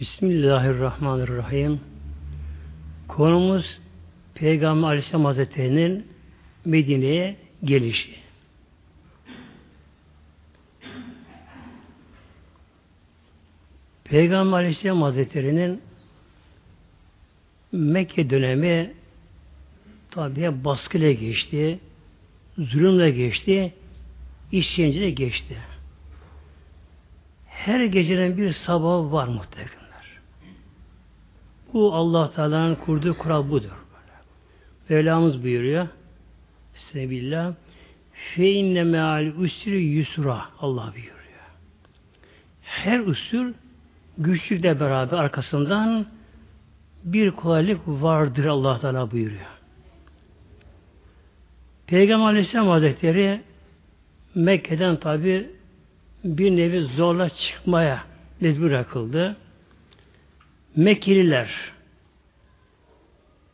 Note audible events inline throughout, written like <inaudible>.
Bismillahirrahmanirrahim. Konumuz Peygamber Aleyhisselam Hazretleri'nin Medine'ye gelişi. Peygamber Aleyhisselam Hazretleri'nin Mekke dönemi tabi baskıyla geçti, zulümle geçti, işkence geçti. Her gecenin bir sabahı var muhtemelen. Bu Allah Teala'nın kurduğu kural budur. Mevlamız buyuruyor. Sebillah. Fe inne meal usri yusra Allah buyuruyor. Her usul güçlükle beraber arkasından bir kolaylık vardır Allah Teala buyuruyor. Peygamber Aleyhisselam Hazretleri Mekke'den tabi bir nevi zorla çıkmaya mecbur bırakıldı. Mekkeliler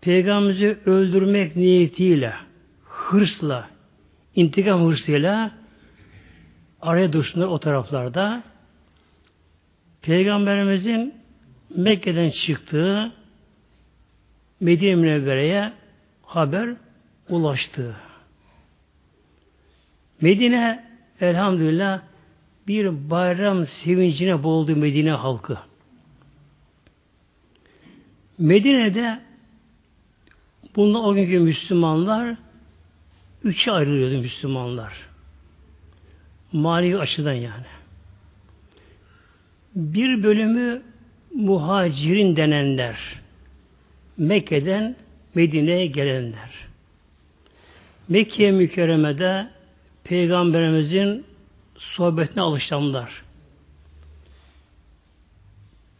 Peygamberimizi öldürmek niyetiyle, hırsla, intikam hırsıyla araya düştüler o taraflarda. Peygamberimizin Mekke'den çıktığı Medine Münevvere'ye haber ulaştı. Medine elhamdülillah bir bayram sevincine boğuldu Medine halkı. Medine'de bunda o günkü Müslümanlar üçe ayrılıyordu Müslümanlar. Manevi açıdan yani. Bir bölümü muhacirin denenler. Mekke'den Medine'ye gelenler. Mekke mükerremede Peygamberimizin sohbetine alışanlar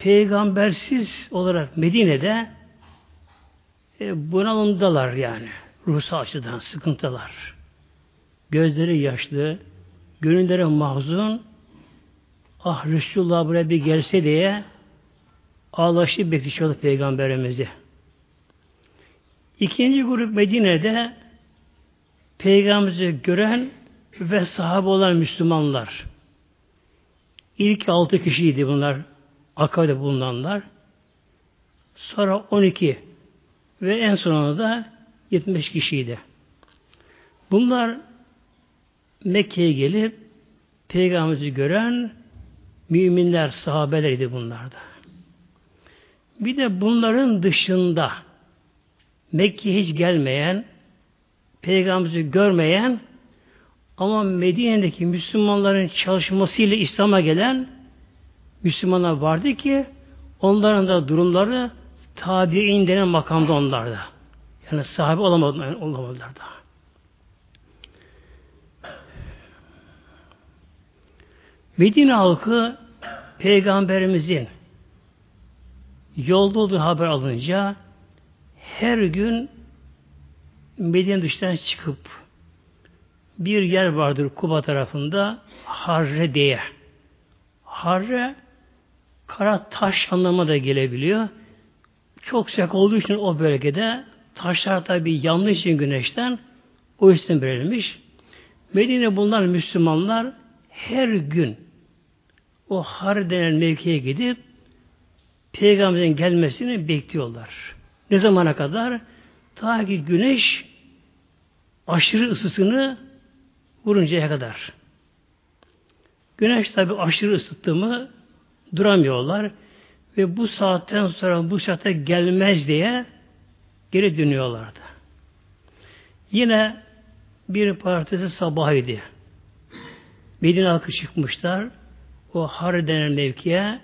peygambersiz olarak Medine'de e, bunalımdalar yani. Ruhsal açıdan sıkıntılar. Gözleri yaşlı, gönülleri mahzun, ah Resulullah buraya bir gelse diye ağlaşıp bekliyordu Peygamberimizi. İkinci grup Medine'de Peygamberimizi gören ve sahabe olan Müslümanlar. İlk altı kişiydi bunlar Akabe'de bulunanlar. Sonra 12 ve en sonunda da 70 kişiydi. Bunlar Mekke'ye gelip Peygamberimizi gören müminler, sahabeleriydi bunlarda. Bir de bunların dışında Mekke'ye hiç gelmeyen, Peygamberimizi görmeyen ama Medine'deki Müslümanların çalışmasıyla İslam'a gelen Müslümanlar vardı ki onların da durumları tabi'in denen makamda onlarda. Yani sahibi olamadılar, olamadılar da. Medine halkı peygamberimizin yolda olduğu haber alınca her gün Medine dışından çıkıp bir yer vardır Kuba tarafında Harre diye. Harre Kara taş anlamına da gelebiliyor. Çok sıcak olduğu için o bölgede taşlar tabi yandığı için güneşten o yüzden verilmiş. Medine bunlar Müslümanlar her gün o har denen mevkiye gidip Peygamberin gelmesini bekliyorlar. Ne zamana kadar? Ta ki güneş aşırı ısısını vuruncaya kadar. Güneş tabi aşırı ısıttı mı duramıyorlar ve bu saatten sonra bu saate gelmez diye geri dönüyorlardı. Yine bir partisi sabahıydı. Medine halkı çıkmışlar. O har denen mevkiye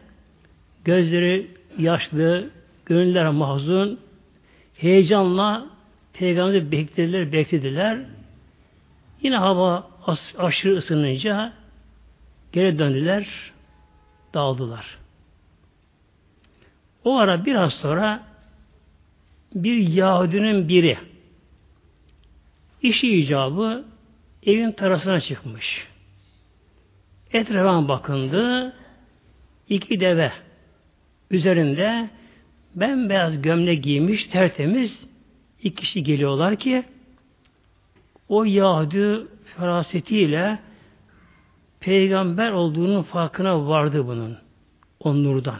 gözleri yaşlı, gönüller mahzun, heyecanla Peygamber'i beklediler, beklediler. Yine hava aşırı ısınınca geri döndüler dağıldılar. O ara biraz sonra bir Yahudinin biri işi icabı evin terasına çıkmış. Etrafına bakındı. iki deve üzerinde bembeyaz gömlek giymiş tertemiz iki kişi geliyorlar ki o Yahudi ferasetiyle peygamber olduğunun farkına vardı bunun. O nurdan.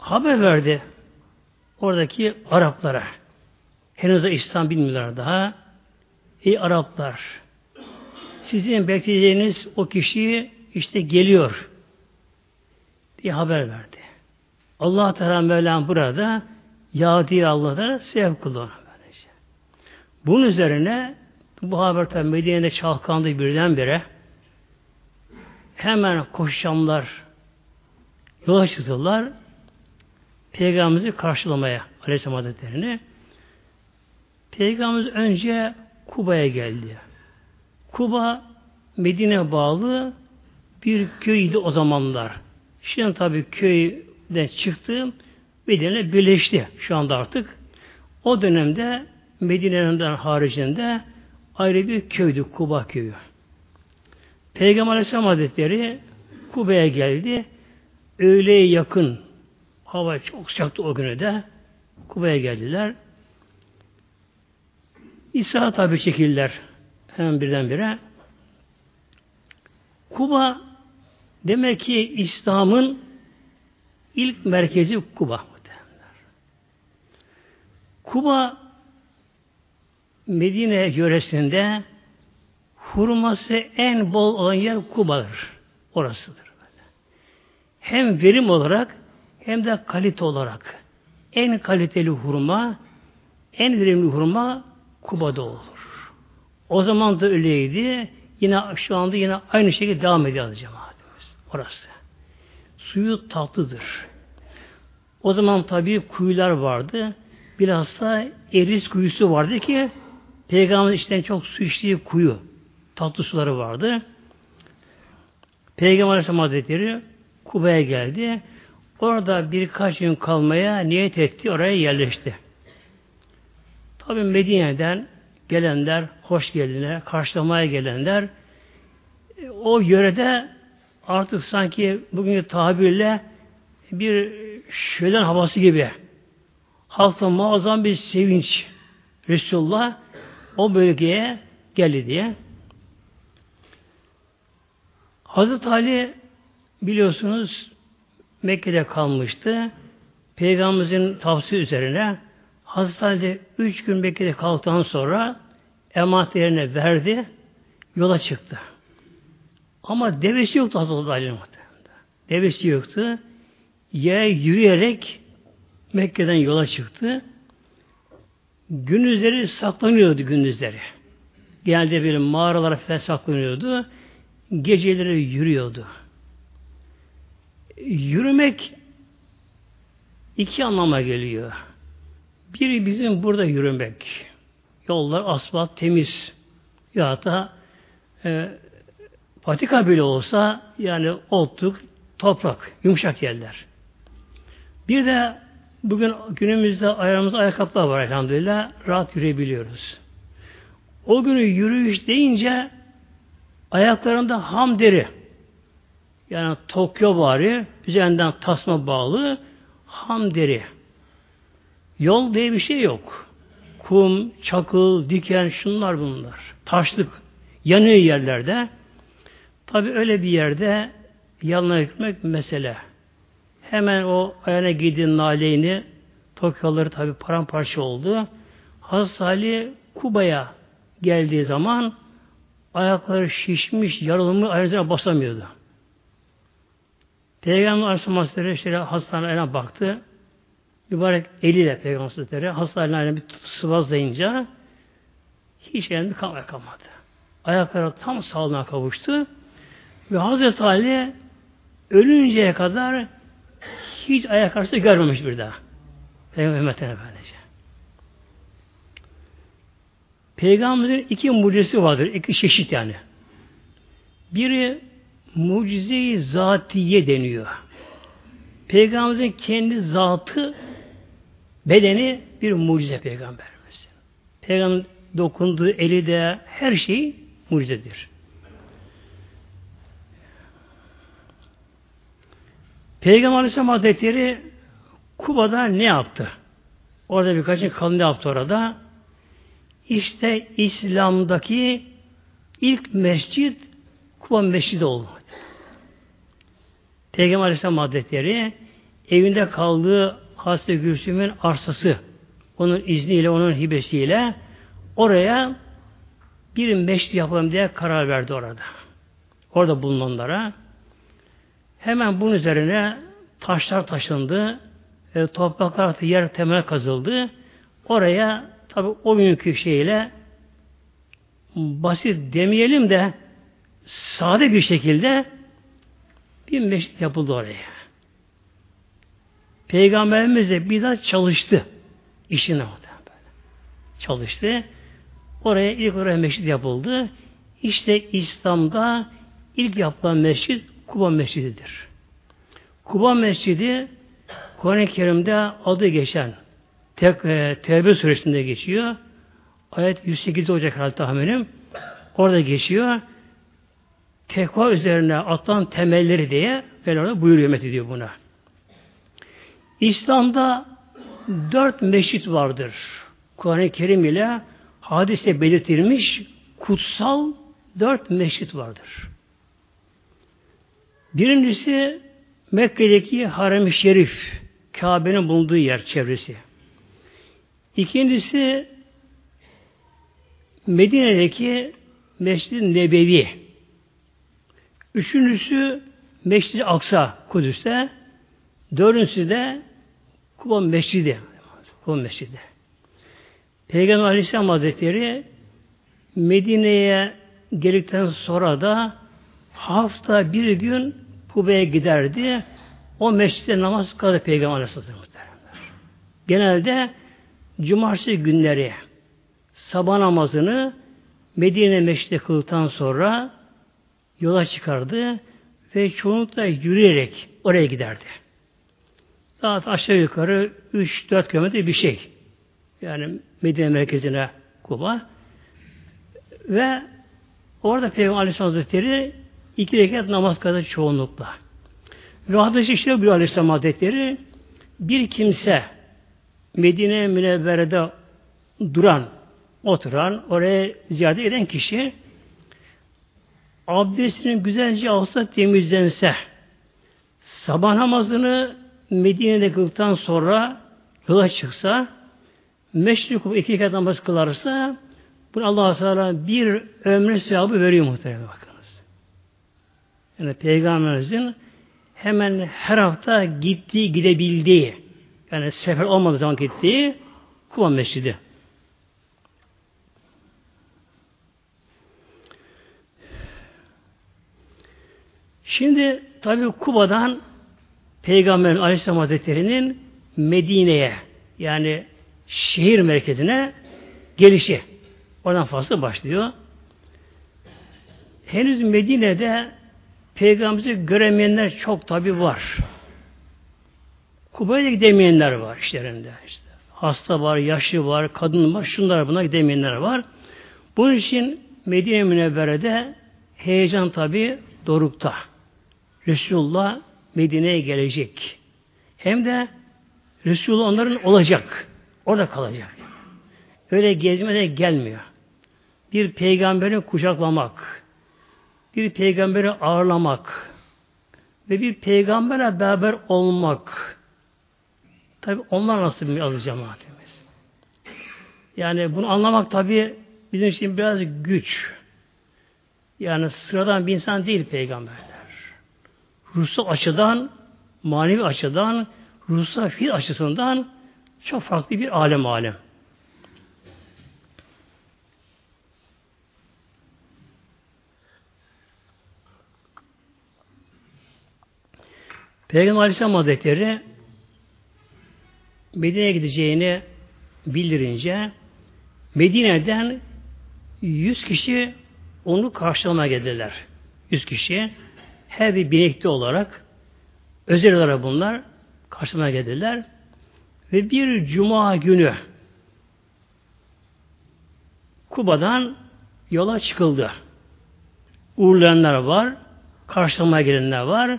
haber verdi oradaki Araplara. Henüz de İslam bilmiyorlar daha. Ey Araplar, sizin bekleyeceğiniz o kişi işte geliyor diye haber verdi. Allah Teala Mevlam burada Yahudi Allah'ta sevk böylece. Bunun üzerine bu haber tabi Medine'de çalkandı birdenbire. Hemen koşuşanlar yola çıktılar. Peygamberimizi karşılamaya Aleyhisselam Hazretleri'ni. Peygamberimiz önce Kuba'ya geldi. Kuba Medine bağlı bir köydü o zamanlar. Şimdi tabii köyden çıktı, Medine birleşti şu anda artık. O dönemde Medine'nin haricinde ayrı bir köydü, Kuba köyü. Peygamber Aleyhisselam Hazretleri Kuba'ya geldi. Öğleye yakın hava çok sıcaktı o günü de. Kuba'ya geldiler. İsa tabi çekildiler hemen birdenbire. Kuba demek ki İslam'ın ilk merkezi Kuba. Kuba Medine yöresinde hurması en bol olan yer Kuba'dır. Orasıdır. Hem verim olarak hem de kalite olarak. En kaliteli hurma, en verimli hurma Kuba'da olur. O zaman da öyleydi. Yine şu anda yine aynı şekilde devam ediyor cemaatimiz. Orası. Suyu tatlıdır. O zaman tabii kuyular vardı. Bilhassa Eris kuyusu vardı ki Peygamber içten çok su içtiği kuyu. Tatlı suları vardı. Peygamber Aleyhisselam Hazretleri Kuba'ya geldi. Orada birkaç gün kalmaya niyet etti. Oraya yerleşti. Tabi Medine'den gelenler, hoş gelenler, karşılamaya gelenler e, o yörede artık sanki bugünkü tabirle bir şölen havası gibi halkta muazzam bir sevinç Resulullah o bölgeye geldi diye. Hazreti Ali biliyorsunuz Mekke'de kalmıştı. Peygamberimizin tavsiye üzerine Hazreti Ali üç gün Mekke'de kaldıktan sonra emanetlerine verdi, yola çıktı. Ama devesi yoktu Hazreti Ali'nin Devesi yoktu. Yere yürüyerek Mekke'den yola çıktı. Gündüzleri saklanıyordu gündüzleri. Geldi bir mağaralara falan saklanıyordu. Geceleri yürüyordu. Yürümek iki anlama geliyor. Biri bizim burada yürümek. Yollar asfalt temiz. Ya da e, patika bile olsa yani otluk, toprak, yumuşak yerler. Bir de bugün günümüzde ayağımızda ayakkabılar var elhamdülillah. Rahat yürüyebiliyoruz. O günü yürüyüş deyince ayaklarında ham deri yani Tokyo bari üzerinden tasma bağlı ham deri. Yol diye bir şey yok. Kum, çakıl, diken şunlar bunlar. Taşlık. Yanıyor yerlerde. Tabi öyle bir yerde yanına gitmek mesele. Hemen o ayağına giydiğin naleyni Tokyoları tabi paramparça oldu. Hazreti Ali Kuba'ya geldiği zaman ayakları şişmiş, yarılmış, ayaklarına basamıyordu. Peygamber Aleyhisselam Hazretleri şöyle hastaneye baktı. Mübarek eliyle Peygamber Hazretleri hastaneye bir sıvazlayınca hiç elinde kalmaya kalmadı. Ayakları tam sağlığına kavuştu. Ve Hazreti Ali ölünceye kadar hiç ayak arası görmemiş bir daha. Peygamber efendice. Peygamberimizin iki mucizesi vardır. iki çeşit yani. Biri mucize-i zatiye deniyor. Peygamberimizin kendi zatı bedeni bir mucize peygamberimiz. Peygamber dokunduğu eli de her şey mucizedir. Peygamber Aleyhisselam Hazretleri Kuba'da ne yaptı? Orada birkaç gün kalın yaptı orada. İşte İslam'daki ilk mescit Kuba Mescidi oldu. Peygamber Aleyhisselam Hazretleri evinde kaldığı Hazreti Gülsüm'ün arsası onun izniyle, onun hibesiyle oraya bir meşri yapalım diye karar verdi orada. Orada bulunanlara. Hemen bunun üzerine taşlar taşındı. E, topraklar yer temel kazıldı. Oraya tabi o günkü şeyle basit demeyelim de sade bir şekilde bir meşrit yapıldı oraya. Peygamberimiz de bizzat çalıştı. işine çalıştı. Oraya ilk oraya meşrit yapıldı. İşte İslam'da ilk yapılan mescid Kuba Mescididir. Kuba Mescidi Kur'an-ı Kerim'de adı geçen tek, e, Tevbe suresinde geçiyor. Ayet 108 olacak herhalde tahminim. Orada geçiyor. Tekva üzerine atılan temelleri diye Mevlana buyuruyor diyor buna. İslam'da dört meşrit vardır. Kur'an-ı Kerim ile hadiste belirtilmiş kutsal dört meşrit vardır. Birincisi Mekke'deki Harem-i Şerif, Kabe'nin bulunduğu yer çevresi. İkincisi Medine'deki Mescid-i Nebevi. Üçüncüsü Mescid-i Aksa Kudüs'te. Dördüncüsü de Kuba Mescidi. Kuba Mescidi. Peygamber Aleyhisselam Hazretleri Medine'ye geldikten sonra da hafta bir gün Kuba'ya giderdi. O mescitte namaz kıldı Peygamber Aleyhisselam Genelde cumartesi günleri sabah namazını Medine Meşride kıldıktan sonra yola çıkardı ve çoğunlukla yürüyerek oraya giderdi. Daha aşağı yukarı 3-4 kilometre bir şey. Yani Medine merkezine Kuba. Ve orada Peygamber Aleyhisselam Hazretleri iki rekat namaz kıldı çoğunlukla. Ve hadis-i işte bir Aleyhisselam Hazretleri bir kimse Medine Münevvere'de duran, oturan, oraya ziyade eden kişi abdestinin güzelce alsa temizlense sabah namazını Medine'de kıldıktan sonra yola çıksa meşrik iki kez namaz kılarsa bunu Allah Teala bir ömrü sevabı veriyor muhtemelen bakınız. Yani Peygamberimizin hemen her hafta gittiği, gidebildiği yani sefer olmadığı zaman gittiği Kuba Mescidi. Şimdi tabi Kuba'dan Peygamber Aleyhisselam Hazretleri'nin Medine'ye yani şehir merkezine gelişi. Oradan fazla başlıyor. Henüz Medine'de Peygamberimizi göremeyenler çok tabi var. Kuba'ya gidemeyenler var işlerinde. İşte. Hasta var, yaşlı var, kadın var, şunlar buna gidemeyenler var. Bunun için Medine Münevvere'de heyecan tabi dorukta. Resulullah Medine'ye gelecek. Hem de Resulullah onların olacak. Orada kalacak. Öyle gezmede gelmiyor. Bir peygamberi kucaklamak, bir peygamberi ağırlamak ve bir peygambere beraber olmak. Tabi onlar nasıl bir aziz cemaatimiz. Yani bunu anlamak tabi bizim için biraz güç. Yani sıradan bir insan değil peygamberler. Ruhsal açıdan, manevi açıdan, ruhsal fiil açısından çok farklı bir alem alem. Peygamber Aleyhisselam Hazretleri Medine'ye gideceğini bildirince Medine'den 100 kişi onu karşılamaya geldiler. 100 kişi her bir binekli olarak özel olarak bunlar karşılamaya geldiler. Ve bir cuma günü Kuba'dan yola çıkıldı. Uğurlayanlar var, karşılamaya gelenler var.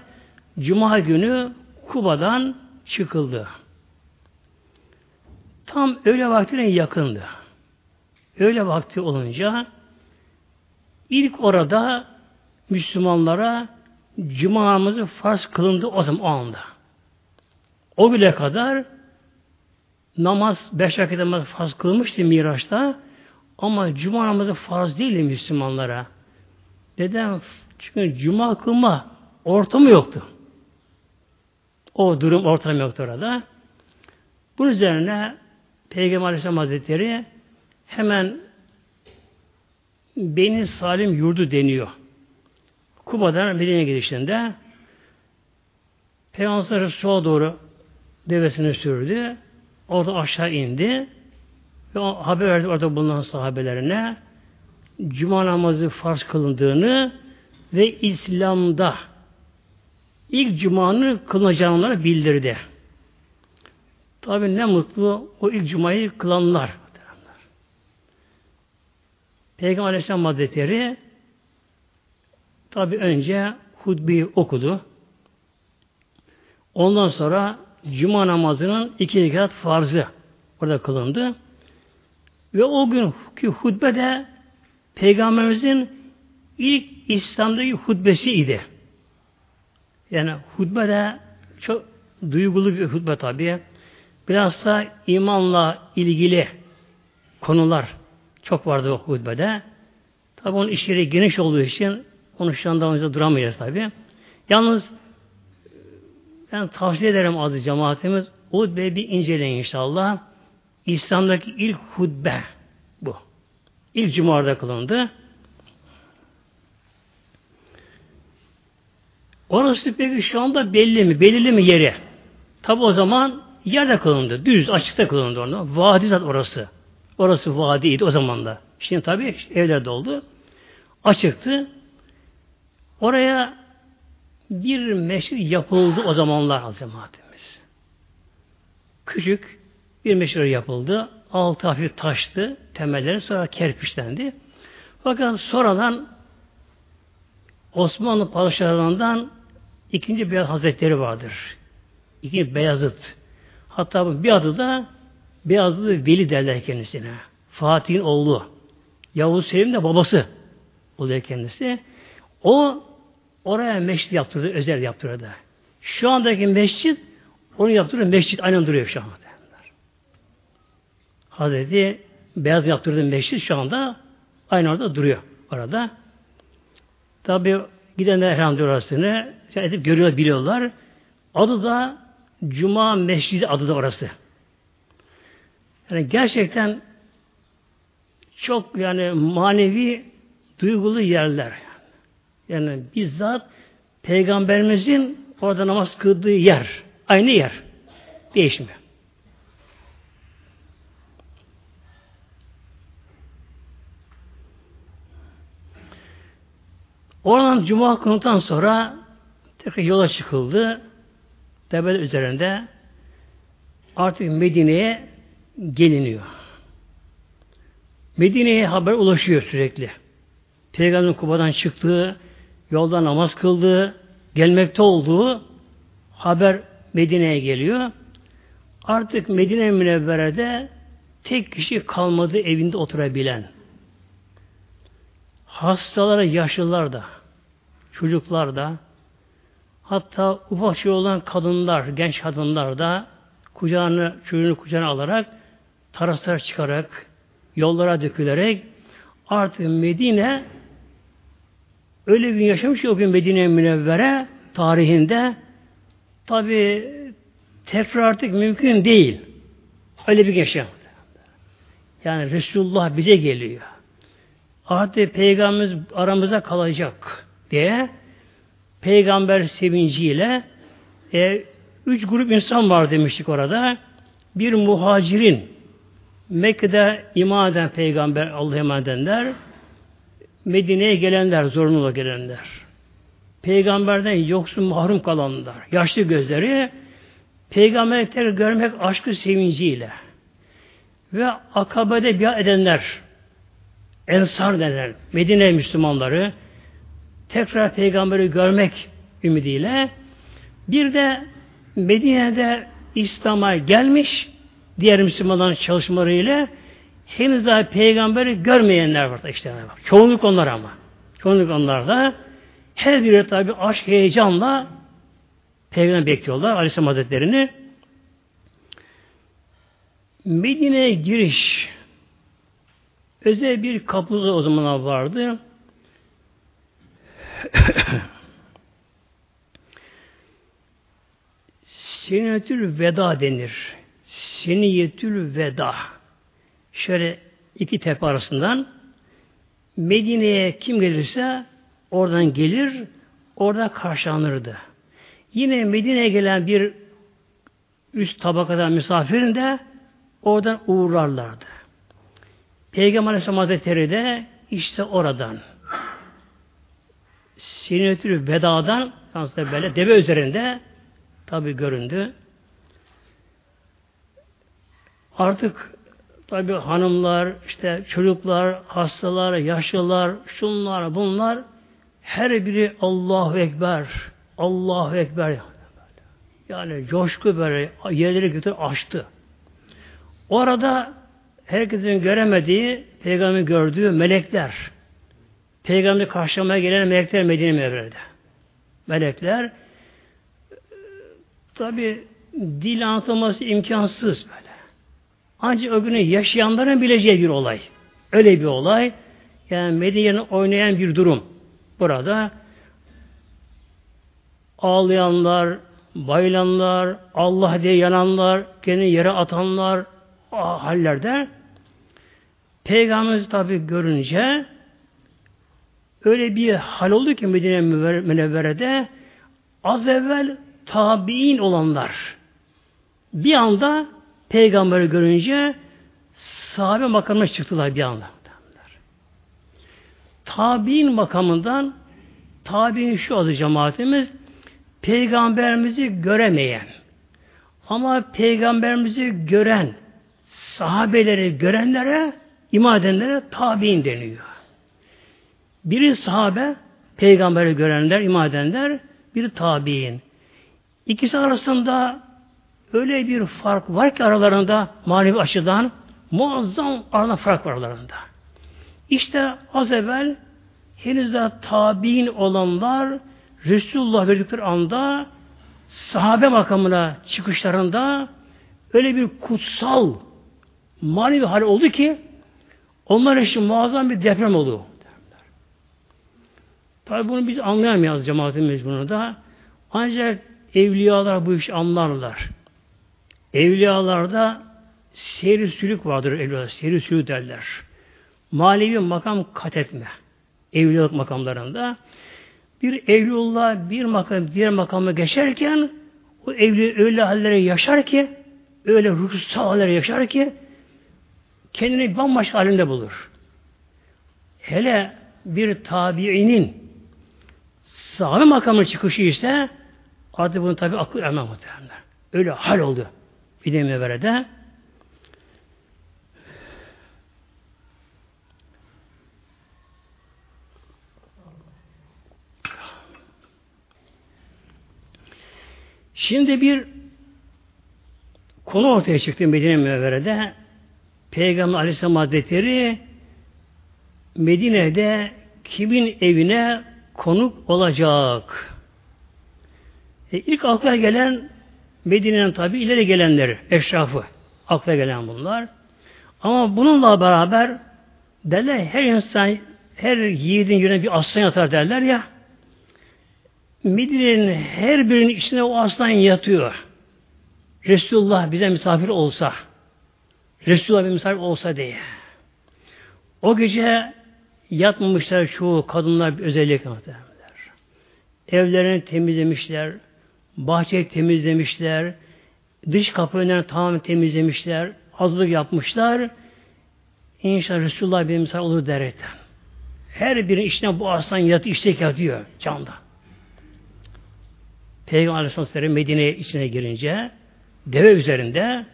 Cuma günü Kuba'dan çıkıldı. Tam öğle vaktine yakındı. Öğle vakti olunca ilk orada Müslümanlara Cuma'mızı farz kılındı o zaman o anda. O bile kadar namaz, beş vakit namaz farz kılmıştı Miraç'ta ama cuma namazı farz değil Müslümanlara. Neden? Çünkü cuma kılma ortamı yoktu. O durum ortam yoktu orada. Bunun üzerine Peygamber Aleyhisselam Hazretleri hemen Beni Salim yurdu deniyor. Kuba'dan Medine'ye gidişinde Peygamber sola doğru devesini sürdü. Orada aşağı indi. Ve haber verdi orada bulunan sahabelerine Cuma namazı farz kılındığını ve İslam'da ilk Cuma'nın kılınacağını bildirdi. Tabi ne mutlu o ilk Cuma'yı kılanlar. Peygamber Aleyhisselam Hazretleri tabi önce hutbeyi okudu. Ondan sonra Cuma namazının iki rekat farzı orada kılındı. Ve o günkü hutbe de Peygamberimizin ilk İslam'daki hutbesi idi. Yani hutbe de çok duygulu bir hutbe tabi. Biraz da imanla ilgili konular çok vardı o hutbede. Tabi onun işleri geniş olduğu için onu şu anda önce duramayacağız tabi. Yalnız ben tavsiye ederim adı cemaatimiz hutbeyi bir inceleyin inşallah. İslam'daki ilk hutbe bu. İlk cumarda kılındı. Orası peki şu anda belli mi? Belirli mi yeri? Tabi o zaman yerde kılındı. Düz, açıkta kılındı orada. Vadi zat orası. Orası vadiydi o zaman da. Şimdi tabi evler doldu. Açıktı. Oraya bir meşrit yapıldı o zamanlar azamatimiz. Küçük bir meşrit yapıldı. Altı hafif taştı. Temelleri sonra kerpiçlendi. Fakat sonradan Osmanlı padişahlarından ikinci Beyaz Hazretleri vardır. İkinci Beyazıt. Hatta bir adı da Beyazlı Veli derler kendisine. Fatih'in oğlu. Yavuz Selim de babası oluyor kendisi. O oraya mescid yaptırdı, özel yaptırdı. Şu andaki mescid onu yaptırıyor, mescid aynen duruyor şu anda. Hazreti Beyaz yaptırdığı mescid şu anda aynı orada duruyor orada. Tabi gidenler herhalde orasını edip görüyor, biliyorlar. Adı da Cuma Mescidi adı da orası. Yani gerçekten çok yani manevi duygulu yerler. Yani bizzat Peygamberimizin orada namaz kıldığı yer. Aynı yer. Değişmiyor. Oradan Cuma kıldıktan sonra tekrar yola çıkıldı. Tebel üzerinde artık Medine'ye geliniyor. Medine'ye haber ulaşıyor sürekli. Peygamberin Kuba'dan çıktığı, yolda namaz kıldığı, gelmekte olduğu haber Medine'ye geliyor. Artık Medine Münevvere'de tek kişi kalmadı evinde oturabilen. Hastalara, yaşlılar da, çocuklar da, hatta ufak şey olan kadınlar, genç kadınlar da kucağını, çocuğunu kucağına alarak taraslar çıkarak, yollara dökülerek artık Medine öyle bir gün yaşamış ki o gün Medine Münevvere tarihinde tabi tekrar artık mümkün değil. Öyle bir yaşam. Yani Resulullah bize geliyor. Artık Peygamberimiz aramıza kalacak diye peygamber sevinciyle e, üç grup insan var demiştik orada. Bir muhacirin Mekke'de iman eden peygamber Allah'a emanet edenler Medine'ye gelenler, zorunlu gelenler. Peygamberden yoksun mahrum kalanlar, yaşlı gözleri peygamberlikleri görmek aşkı sevinciyle ve akabede biat edenler ensar denen Medine Müslümanları tekrar peygamberi görmek ümidiyle bir de Medine'de İslam'a gelmiş diğer Müslümanların çalışmalarıyla henüz daha peygamberi görmeyenler var. işte. Çoğunluk onlar ama. Çoğunluk onlarda her biri tabi aşk heyecanla peygamber bekliyorlar Aleyhisselam Hazretleri'ni. Medine'ye giriş özel bir kapısı o zamanlar vardı. <clears throat> Senetül veda denir. Seniyetül veda. Şöyle iki tepe arasından Medine'ye kim gelirse oradan gelir, orada karşılanırdı. Yine Medine'ye gelen bir üst tabakadan misafirin de oradan uğurlarlardı. Peygamber Aleyhisselam Hazretleri de işte oradan sinetül vedadan aslında böyle deve üzerinde tabi göründü. Artık tabi hanımlar, işte çocuklar, hastalar, yaşlılar, şunlar, bunlar her biri Allahu Ekber, Allahu Ekber. Yani coşku böyle yerleri götür açtı. O arada herkesin göremediği, peygamberin gördüğü melekler, peygamberi karşılamaya gelen melekler Medine Mevre'de. Melekler tabi dil anlatılması imkansız böyle. Ancak o günü yaşayanların bileceği bir olay. Öyle bir olay. Yani Medine'nin oynayan bir durum. Burada ağlayanlar, bayılanlar, Allah diye yananlar, kendini yere atanlar hallerde Peygamberimiz tabi görünce öyle bir hal oldu ki Medine Münevvere'de az evvel tabi'in olanlar bir anda peygamberi görünce sahabe makamına çıktılar bir anda. Tabi'in makamından tabi'in şu adı cemaatimiz peygamberimizi göremeyen ama peygamberimizi gören sahabeleri görenlere iman tabi'in deniyor. Biri sahabe peygamberi görenler, iman edenler, biri tabi'in. İkisi arasında öyle bir fark var ki aralarında manevi açıdan muazzam arada fark var aralarında. İşte az evvel henüz de tabi'in olanlar Resulullah verdikleri anda sahabe makamına çıkışlarında öyle bir kutsal manevi hal oldu ki onlar için muazzam bir deprem oldu. Tabi bunu biz anlayamayız cemaatimiz bunu da. Ancak evliyalar bu işi anlarlar. Evliyalarda seyri sülük vardır evliyalar. Seyri sülük derler. Manevi makam kat etme. Evliyalık makamlarında. Bir evliullah bir makam diğer makama geçerken o evli öyle hallere yaşar ki öyle ruhsal hallere yaşar ki kendini bambaşka halinde bulur. Hele bir tabiinin sahabe makamı çıkışı ise artık bunu tabi akıl ermez muhtemelen. Öyle hal oldu. Bir de meverede. Şimdi bir konu ortaya çıktı Medine Münevvere'de. Peygamber Aleyhisselam Hazretleri Medine'de kimin evine konuk olacak? E, ilk akla gelen Medine'nin tabi ileri gelenleri, eşrafı. Akla gelen bunlar. Ama bununla beraber derler her insan her yiğidin yüreğine bir aslan yatar derler ya. Medine'nin her birinin içine o aslan yatıyor. Resulullah bize misafir olsa, Resulullah bir misafir olsa diye. O gece yatmamışlar çoğu kadınlar bir özellik muhtemelenler. Evlerini temizlemişler, bahçeyi temizlemişler, dış kapı önlerini tamamen temizlemişler, hazırlık yapmışlar. İnşallah Resulullah bir misafir olur derekten. Her birinin içine bu aslan yatı istek yatıyor canda. Peygamber Aleyhisselam Medine'ye içine girince deve üzerinde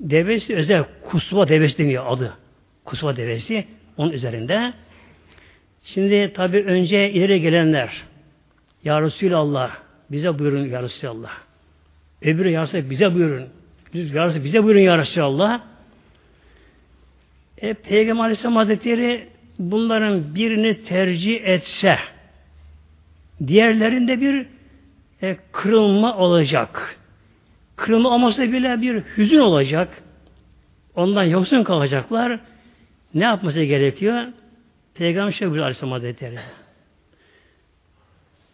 devesi özel kusva devesi deniyor adı. Kusva devesi onun üzerinde. Şimdi tabi önce ileri gelenler Ya Resulallah bize buyurun Ya Resulallah. Öbürü Ya Resulallah bize buyurun. Ya Resulallah bize buyurun Ya Resulallah. E, Peygamber Aleyhisselam Hazretleri bunların birini tercih etse diğerlerinde bir e, kırılma olacak. Kırılma olmasa bile bir hüzün olacak. ondan yoksun kalacaklar. Ne yapması gerekiyor? Peygamber şöyle buyuruyor Aleyhisselam Hazretleri.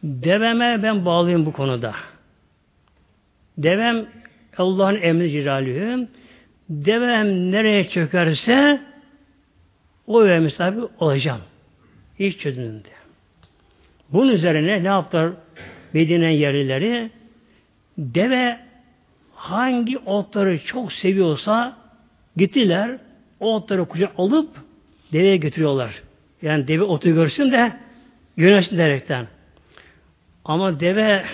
Deveme ben bağlıyım bu konuda. Devem Allah'ın emri cilalühü. Devem nereye çökerse o eve misafir olacağım. İlk çözümünde. Bunun üzerine ne yaptılar Medine yerlileri? Deve hangi otları çok seviyorsa gittiler o otları kucak alıp deveye götürüyorlar. Yani deve otu görsün de yönelsin derekten. Ama deve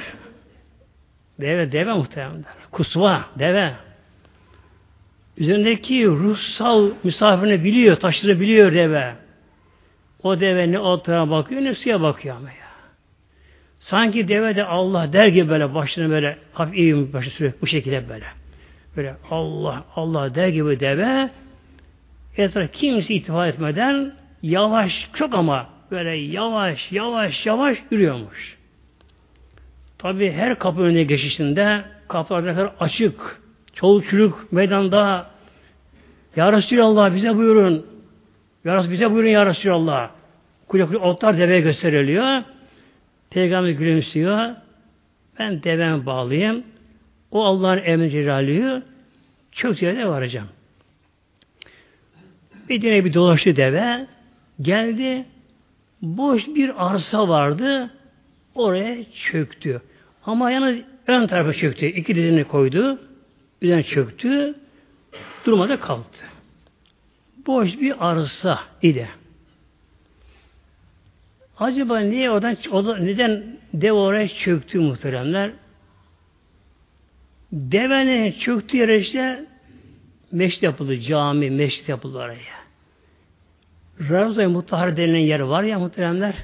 deve deve muhtemelen. Kusva deve. Üzerindeki ruhsal misafirini biliyor, taşırabiliyor deve. O deve ne otlara bakıyor ne suya bakıyor ama ya. Sanki deve de Allah der gibi böyle başını böyle hafif iyi başı sürüyor bu şekilde böyle. Böyle Allah Allah der gibi deve etrafa kimse itifat etmeden yavaş çok ama böyle yavaş yavaş yavaş yürüyormuş. Tabi her kapı önüne geçişinde kapılar ne kadar açık, çoluk çocuk meydanda Ya Resulallah bize buyurun. Ya Resulallah bize buyurun Ya Resulallah. Kucak kucak otlar deveye gösteriliyor. Peygamber gülümsüyor. Ben deveme bağlıyım. O Allah'ın emri cerrahliyor. Çok yere varacağım. Bir tane bir dolaştı deve. Geldi. Boş bir arsa vardı. Oraya çöktü. Ama yalnız ön tarafa çöktü. İki dizini koydu. Üzerine çöktü. Durmadı kaldı. Boş bir arsa idi. Acaba niye oradan o neden dev oraya çöktü muhteremler? Devenin çöktüğü yere işte meşrit yapıldı, cami, meşrit yapıldı oraya. Ravza-i Mutahhar denilen yer var ya muhteremler.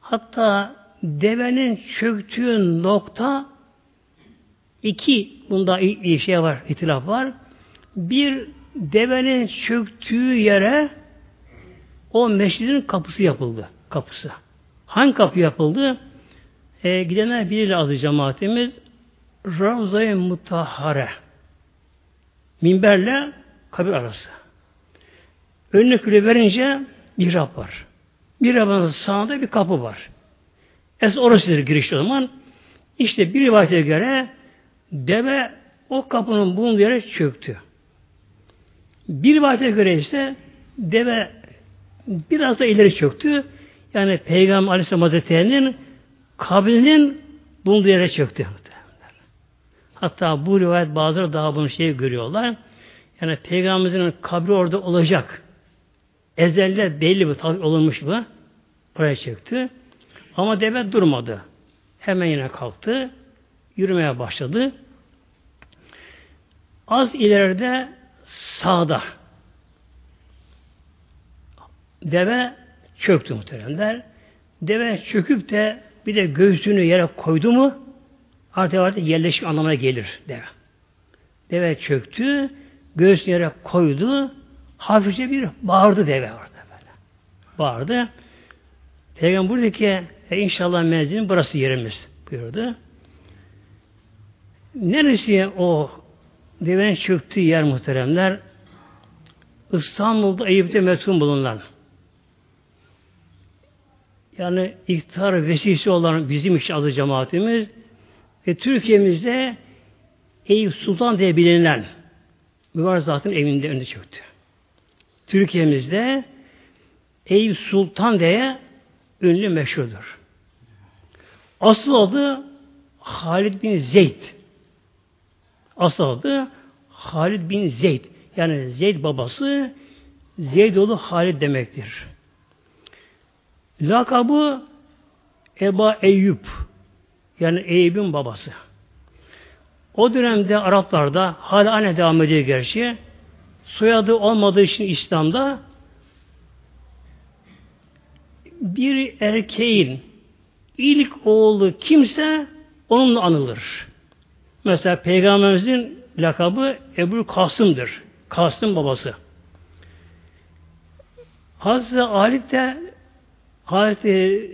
Hatta devenin çöktüğü nokta iki bunda bir şey var, itilaf var. Bir devenin çöktüğü yere o meşridin kapısı yapıldı. Kapısı. Hangi kapı yapıldı? E, gidenler biriyle azı cemaatimiz Ravza-i Mutahhare minberle kabir arası. Önüne küle verince mihrap var. Mihrabın sağında bir kapı var. Es orasıdır giriş o zaman. İşte bir rivayete göre deve o kapının bulunduğu yere çöktü. Bir rivayete göre ise deve biraz da ileri çöktü. Yani Peygamber Aleyhisselam Hazretleri'nin kabrinin bulunduğu yere çöktü. Hatta bu rivayet bazıları daha bunu şey görüyorlar. Yani Peygamberimizin kabri orada olacak. Ezelde belli bir tabi olunmuş bu. Oraya çöktü. Ama deve durmadı. Hemen yine kalktı. Yürümeye başladı. Az ileride sağda deve çöktü muhteremler. Deve çöküp de bir de göğsünü yere koydu mu artık artık yerleşik anlamına gelir deve. Deve çöktü, göğsünü yere koydu, hafifçe bir bağırdı deve orada böyle. Bağırdı. Peygamber buradaki e, inşallah menzilin burası yerimiz buyurdu. Neresi o devenin çöktüğü yer muhteremler? İstanbul'da Eyüp'te metun bulunan yani iktidar vesilesi olan bizim iş adı cemaatimiz ve Türkiye'mizde Eyüp Sultan diye bilinen mübarek zatın evinde önde çöktü. Türkiye'mizde Eyüp Sultan diye ünlü meşhurdur. Asıl adı Halid bin Zeyd. Asıl adı Halid bin Zeyd. Yani Zeyd babası Zeyd oğlu Halid demektir. Lakabı Eba Eyüp. Yani Eyüp'ün babası. O dönemde Araplarda hala aynı devam ediyor gerçi. Soyadı olmadığı için İslam'da bir erkeğin ilk oğlu kimse onunla anılır. Mesela Peygamberimizin lakabı Ebu Kasım'dır. Kasım babası. Hazreti Ali de Hazreti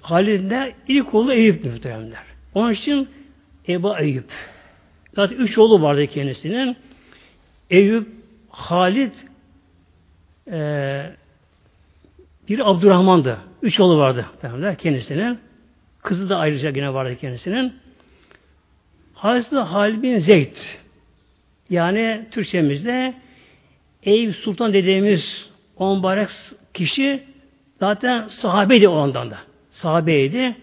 Halid'de ilk oğlu Eyüp muhtemelenler. Onun için Ebu Eyüp. Zaten üç oğlu vardı kendisinin. Eyüp, Halid, e, bir Abdurrahman'dı. Üç oğlu vardı kendisinin. Kızı da ayrıca yine vardı kendisinin. Hazreti Halid bin Zeyd yani Türkçemizde Eyüp Sultan dediğimiz on mübarek kişi zaten sahabeydi o ondan da. Sahabeydi.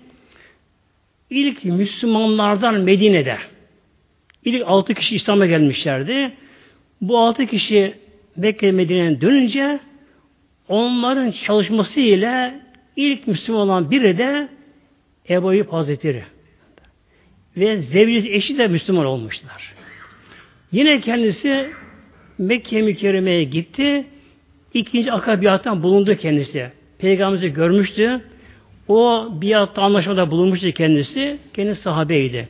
İlk Müslümanlardan Medine'de ilk altı kişi İslam'a gelmişlerdi. Bu altı kişi Mekke Medine'den dönünce onların çalışması ile ilk Müslüman olan biri de Ebu Eyyub Hazretleri. Ve zevcisi eşi de Müslüman olmuşlar. Yine kendisi Mekke mükerremeye gitti. İkinci akabiyattan bulundu kendisi. Peygamberimizi görmüştü. O biatta anlaşmada bulunmuştu kendisi. Kendisi sahabeydi.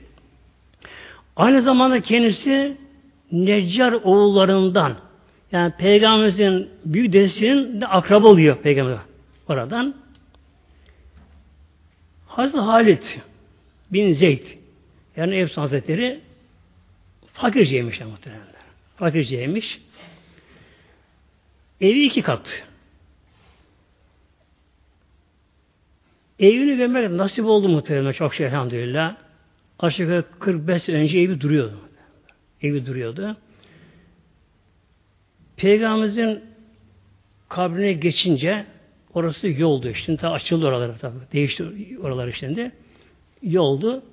Aynı zamanda kendisi Neccar oğullarından yani Peygamberimizin büyük dedesinin de akraba oluyor Peygamber oradan. Hazreti Halit bin Zeyd yani Efs Hazretleri fakirceymiş muhtemelen. Fakirceymiş. Evi iki kat. Evini görmek nasip oldu muhtemelen çok şey elhamdülillah. Aşağı yukarı 45 önce evi duruyordu. Evi duruyordu. Peygamberimizin kabrine geçince orası yoldu. Şimdi ta açıldı oraları tabi. Değişti oraları şimdi. Yoldu.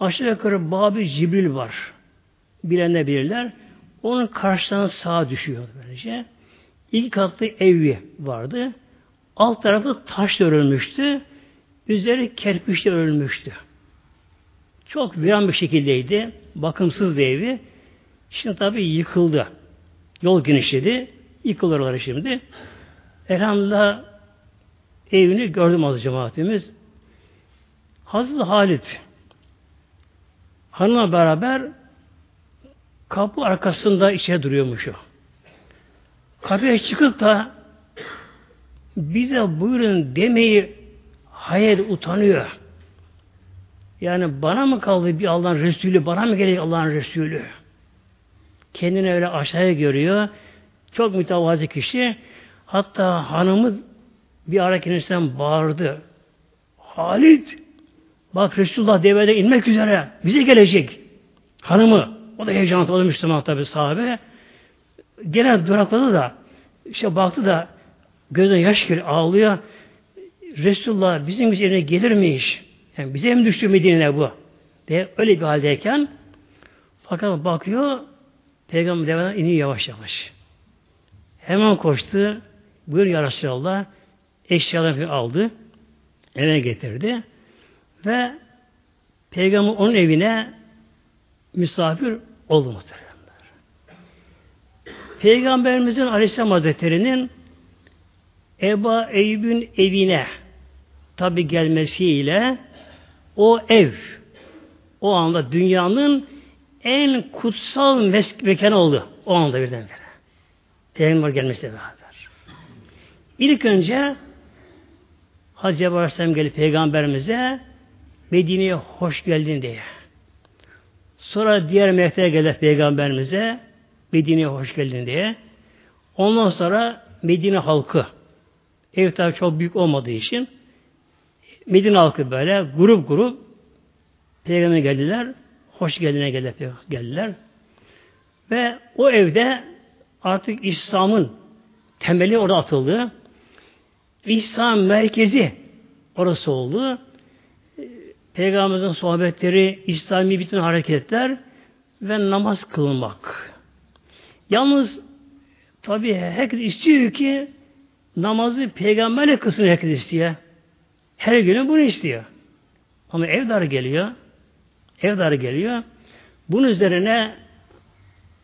Aşağı yukarı Babi Cibril var. Bilenler bilirler. Onun karşısına sağa düşüyor böylece. İlk katlı evi vardı. Alt tarafı taşla örülmüştü. Üzeri kerpiçle örülmüştü. Çok viran bir şekildeydi. Bakımsız evi. Şimdi tabi yıkıldı. Yol genişledi. Yıkılırlar şimdi. Elhamdülillah evini gördüm az cemaatimiz. Hazreti Halit hanımla beraber kapı arkasında içe duruyormuş o. Kapıya çıkıp da bize buyurun demeyi hayal utanıyor. Yani bana mı kaldı bir Allah'ın Resulü, bana mı gelecek Allah'ın Resulü? Kendini öyle aşağıya görüyor. Çok mütevazi kişi. Hatta hanımız bir ara kendisinden bağırdı. Halit, bak Resulullah devede inmek üzere, bize gelecek. Hanımı, o da heyecanlı, o da Müslüman tabi sahabe. Gene durakladı da, işte baktı da, gözüne yaş geliyor, ağlıyor. Resulullah bizim üzerine gelir mi iş? Yani bize mi düştü Medine bu? diye öyle bir haldeyken fakat bakıyor Peygamber devamlı iniyor yavaş yavaş. Hemen koştu. Buyur ya Resulallah. Eşyalarını aldı. Eve getirdi. Ve Peygamber onun evine misafir oldu muhteremler. Peygamberimizin Aleyhisselam Hazretleri'nin Eba Eyyub'un evine tabi gelmesiyle o ev o anda dünyanın en kutsal mes- mekanı oldu. O anda birdenbire. Peygamber gelmesiyle beraber. İlk önce Hacı Aleyhisselam gelip Peygamberimize Medine'ye hoş geldin diye. Sonra diğer melekler gelir Peygamberimize Medine'ye hoş geldin diye. Ondan sonra Medine halkı ev tabi çok büyük olmadığı için Medine halkı böyle grup grup Peygamber geldiler. Hoş geldiler. geldiler. Ve o evde artık İslam'ın temeli orada atıldı. İslam merkezi orası oldu. Peygamberimizin sohbetleri, İslami bütün hareketler ve namaz kılmak. Yalnız tabi herkes istiyor ki namazı peygamberle kılsın herkes istiyor. Her günü bunu istiyor. Ama ev darı geliyor. Ev darı geliyor. Bunun üzerine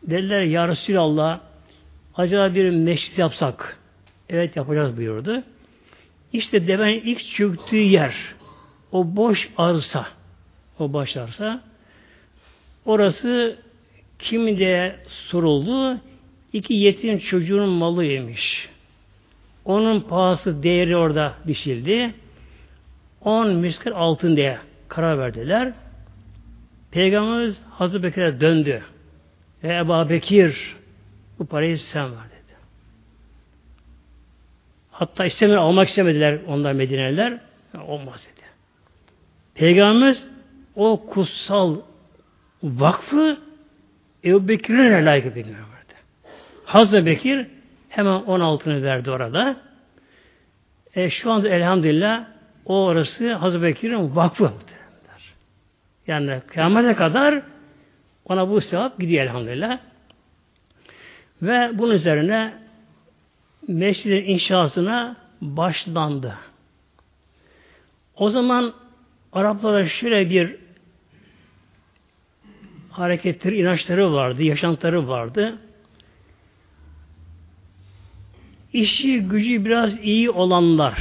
dediler Ya Resulallah acaba bir meşrit yapsak. Evet yapacağız buyurdu. İşte devenin ilk çöktüğü yer o boş arsa o boş arsa orası kimde soruldu? İki yetim çocuğun malı yemiş. Onun pahası değeri orada biçildi. 10 miskal altın diye karar verdiler. Peygamberimiz Hazreti Bekir'e döndü. E Ebu Bekir bu parayı sen ver dedi. Hatta istemediler, almak istemediler onlar Medine'liler. Olmaz dedi. Peygamberimiz o kutsal vakfı Ebu Bekir'e layık. Hazreti Bekir hemen 16'ını verdi orada. E, şu anda elhamdülillah o orası Hazreti Bekir'in vakfı. Yani kıyamete kadar ona bu sevap gidiyor elhamdülillah. Ve bunun üzerine mescidin inşasına başlandı. O zaman Araplarda şöyle bir hareketleri, inançları vardı, yaşantıları vardı. İşi, gücü biraz iyi olanlar,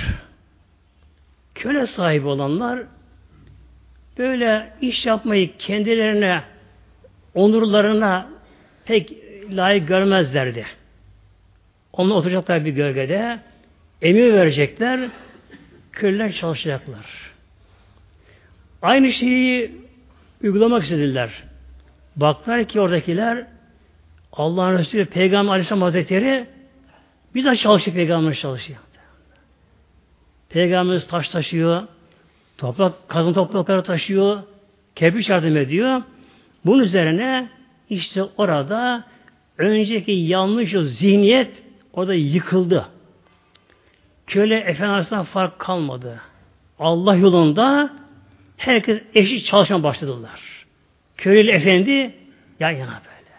köle sahibi olanlar böyle iş yapmayı kendilerine, onurlarına pek layık görmezlerdi. Onlar oturacaklar bir gölgede, emir verecekler, köleler çalışacaklar. Aynı şeyi uygulamak istediler. Baklar ki oradakiler Allah'ın Resulü Peygamber Aleyhisselam Hazretleri bizzat çalışıyor Peygamber çalışıyor. Peygamberimiz taş taşıyor, toprak, kazın toprakları taşıyor, kerpiç yardım ediyor. Bunun üzerine işte orada önceki yanlış o zihniyet orada yıkıldı. Köle efendisinden fark kalmadı. Allah yolunda herkes eşit çalışma başladılar. Köylü efendi yan yana böyle.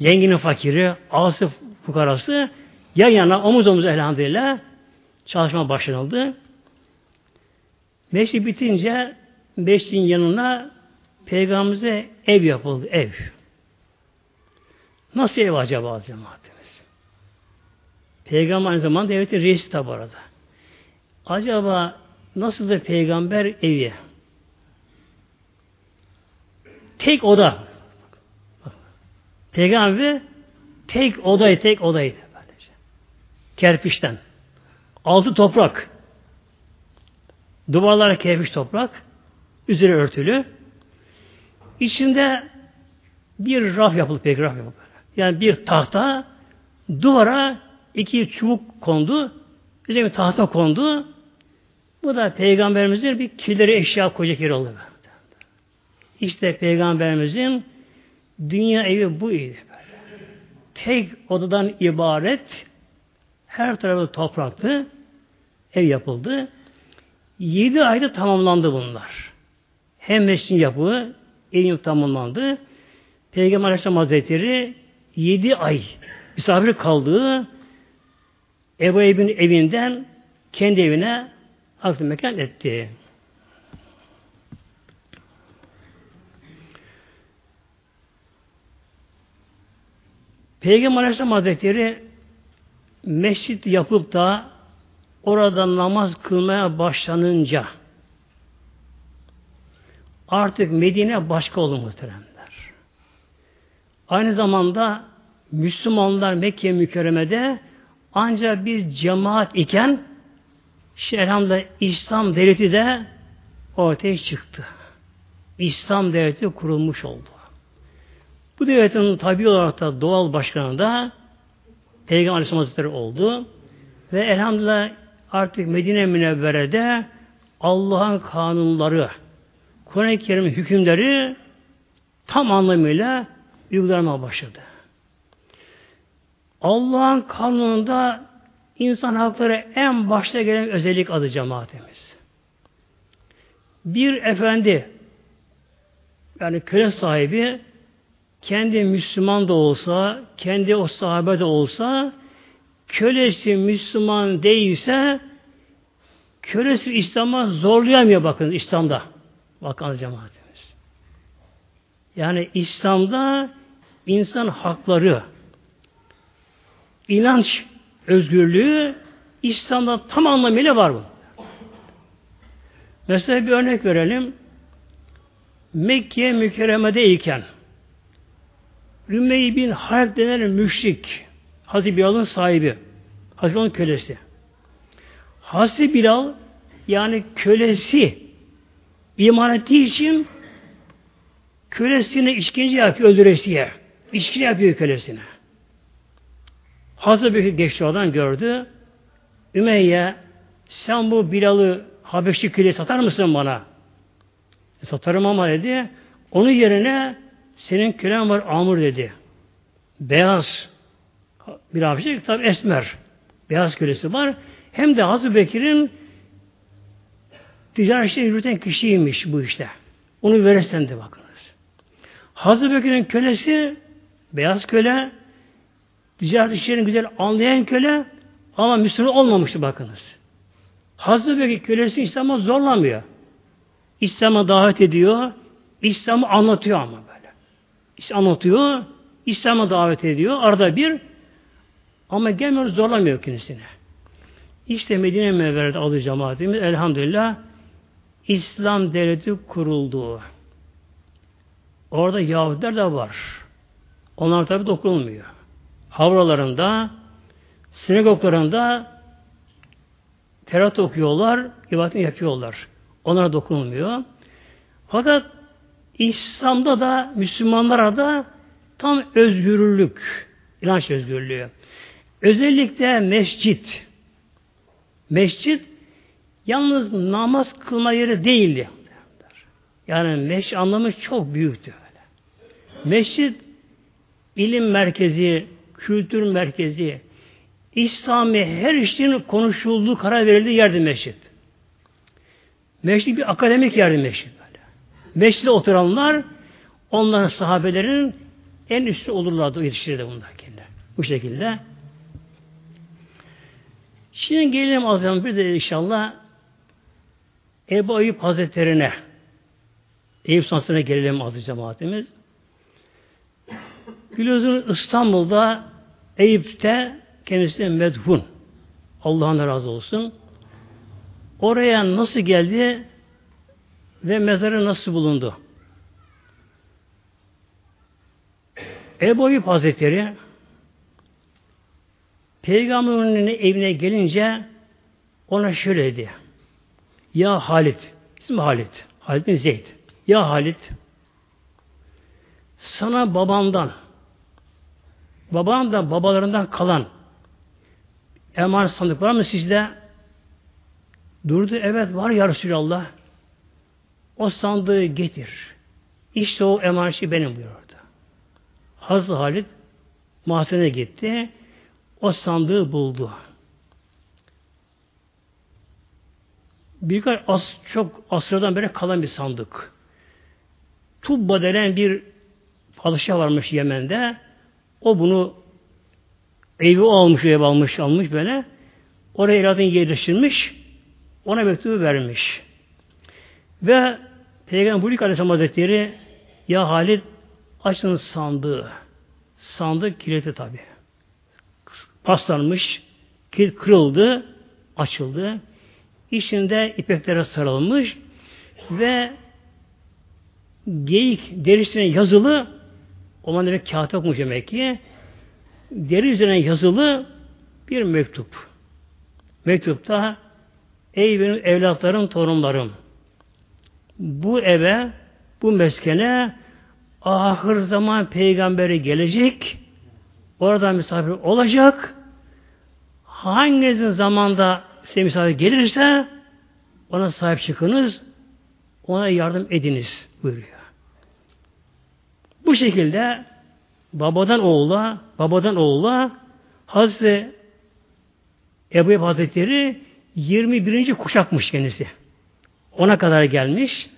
Zenginin fakiri, ağası fukarası yan yana omuz omuz elhamdülillah çalışma başlanıldı. Meşri bitince meşrin yanına peygamberimize ev yapıldı. Ev. Nasıl ev acaba cemaatimiz? Peygamber aynı zamanda devletin reisi tabi arada. Acaba nasıldır peygamber evi? Tek oda. Peygamber tek odayı, tek odaydı. Kerpiçten. Altı toprak. Duvarlar kerpiç toprak. Üzeri örtülü. İçinde bir raf yapıldı, pek raf yapıldı. Yani bir tahta duvara iki çubuk kondu. Üzerine bir tahta kondu. Bu da peygamberimizin bir kileri eşya koyacak yeri oldu. İşte peygamberimizin dünya evi bu idi. Tek odadan ibaret her tarafı topraktı. Ev yapıldı. Yedi ayda tamamlandı bunlar. Hem mescidin yapımı ev tamamlandı. Peygamber Aleyhisselam Hazretleri yedi ay misafir kaldığı Ebu Eyb'in evinden kendi evine aklı mekan etti. Peygamber Aleyhisselam Hazretleri mescit yapıp da orada namaz kılmaya başlanınca artık Medine başka oldu muhteremler. Aynı zamanda Müslümanlar Mekke mükerremede ancak bir cemaat iken Şerham'da İslam devleti de ortaya çıktı. İslam devleti kurulmuş oldu. Bu devletin tabi olarak da doğal başkanı da Peygamber Aleyhisselam Hazretleri oldu. Ve elhamdülillah artık Medine Münevvere'de Allah'ın kanunları, Kur'an-ı Kerim'in hükümleri tam anlamıyla uygulanmaya başladı. Allah'ın kanununda insan hakları en başta gelen özellik adı cemaatimiz. Bir efendi yani köle sahibi kendi Müslüman da olsa, kendi o sahabe de olsa, kölesi Müslüman değilse, kölesi İslam'a zorlayamıyor bakın İslam'da. Bakın cemaatimiz. Yani İslam'da insan hakları, inanç özgürlüğü İslam'da tam anlamıyla var bu. Mesela bir örnek verelim. Mekke mükerremedeyken Rümeyy bin Halk denen müşrik Hazreti Bilal'ın sahibi Hazreti onun kölesi Hazreti Bilal yani kölesi iman ettiği için kölesine işkence yapıyor öldüresiye. İçki yapıyor kölesine. Hazır bir geçti oradan gördü. Ümeyye sen bu Bilal'ı Habeşli köleyi satar mısın bana? E, satarım ama dedi. Onun yerine senin kölen var Amr dedi. Beyaz. Bir Habeşli tabi esmer. Beyaz kölesi var. Hem de Hazreti Bekir'in ticaret işleri yürüten kişiymiş bu işte. Onu verirsen de bakınız. Hazreti Bekir'in kölesi beyaz köle ticaret işlerini güzel anlayan köle ama Müslüman olmamıştı bakınız. Hazreti Bekir kölesi İslam'a zorlamıyor. İslam'a davet ediyor. İslam'ı anlatıyor ama böyle. İşte anlatıyor. İslam'a davet ediyor. Arada bir ama gelmiyor zorlamıyor kendisine. İşte Medine Mevver'de adı cemaatimiz elhamdülillah İslam devleti kuruldu. Orada Yahudiler de var. Onlar tabi dokunulmuyor. Havralarında, sinagoglarında terat okuyorlar, ibadetini yapıyorlar. Onlara dokunulmuyor. Fakat İslam'da da Müslümanlara da tam özgürlük, inanç özgürlüğü. Özellikle mescit. Mescit yalnız namaz kılma yeri değildi. Yani mescid anlamı çok büyüktü. Öyle. Mescid ilim merkezi, kültür merkezi, İslami her işin konuşulduğu, karar verildiği yerdi mescid. Mescid bir akademik yerdi mescid. Mescide oturanlar onların sahabelerin en üstü olurlardı, yetiştirirdi bunlar kendiler. Bu şekilde. Şimdi gelelim azam bir de inşallah Ebu Ayyub Hazretlerine Eyüp Sansı'na gelelim aziz cemaatimiz. Biliyorsunuz İstanbul'da Eyüp'te kendisi medhun. Allah'ın razı olsun. Oraya nasıl geldi ve mezarı nasıl bulundu? Ebu Ayyub Hazretleri Peygamberin evine gelince ona şöyle dedi. Ya Halit, ismi Halit, Halit bin Zeyd. Ya Halit, sana babandan, baban da babalarından kalan emanet sandık var mı sizde? Durdu, evet var ya Resulallah. O sandığı getir. İşte o emaneti benim buyurdu. Hazreti Halit mahzene gitti. O sandığı buldu. Birkaç as, çok asırdan beri kalan bir sandık. Tubba denen bir padişah varmış Yemen'de. O bunu evi almış, ev almış, almış böyle. Oraya iradını yerleştirmiş. Ona mektubu vermiş. Ve Peygamber Bulik Aleyhisselam Hazretleri ya Halid açın sandığı. Sandık kilitli tabi. Paslanmış, kilit kırıldı, açıldı. İçinde ipeklere sarılmış ve geyik derisine yazılı o zaman demek kağıt okumuş demek ki deri üzerine yazılı bir mektup. Mektupta ey benim evlatlarım, torunlarım bu eve, bu meskene ahir zaman peygamberi gelecek orada misafir olacak hanginizin zamanda size misafir gelirse ona sahip çıkınız ona yardım ediniz buyuruyor. Bu şekilde babadan oğula, babadan oğula Hazreti Ebu Ebu Hazretleri 21. kuşakmış kendisi. Ona kadar gelmiş.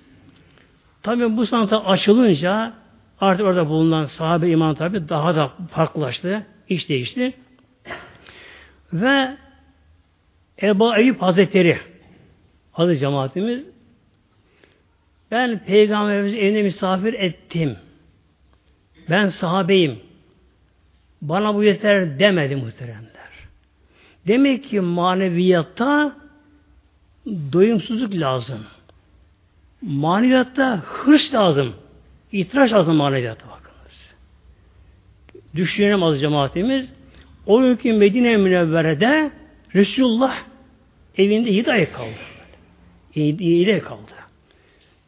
Tabi bu sanata açılınca artık orada bulunan sahabe iman tabi daha da farklılaştı. iş değişti. Ve Ebu Eyüp Hazretleri adı cemaatimiz ben Peygamberimizi evine misafir ettim. Ben sahabeyim. Bana bu yeter demedi muhteremler. Demek ki maneviyatta doyumsuzluk lazım. Maneviyatta hırs lazım. İtiraz lazım maneviyatta bakınız. Düşünelim az cemaatimiz. O günkü Medine Münevvere'de Resulullah evinde yedi ay kaldı. Yedi ay kaldı.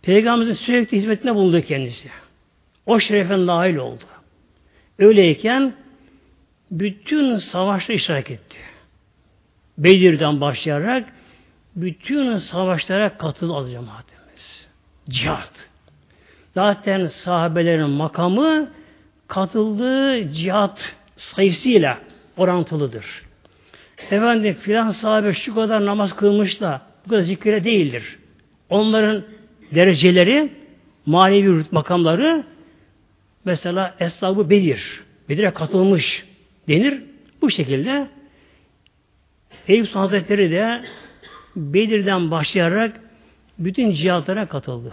Peygamberimizin sürekli hizmetine bulundu kendisi. O şerefe nail oldu. Öyleyken bütün savaşta iştirak etti. Bedir'den başlayarak bütün savaşlara katıldı cemaatimiz. Cihat. Zaten sahabelerin makamı katıldığı cihat sayısıyla orantılıdır. Efendim filan sahabe şu kadar namaz kılmış da bu kadar zikre değildir. Onların dereceleri, manevi makamları mesela Eshab-ı Bedir, Bedir'e katılmış denir. Bu şekilde Eyüp Hazretleri de Bedir'den başlayarak bütün cihatlara katıldı.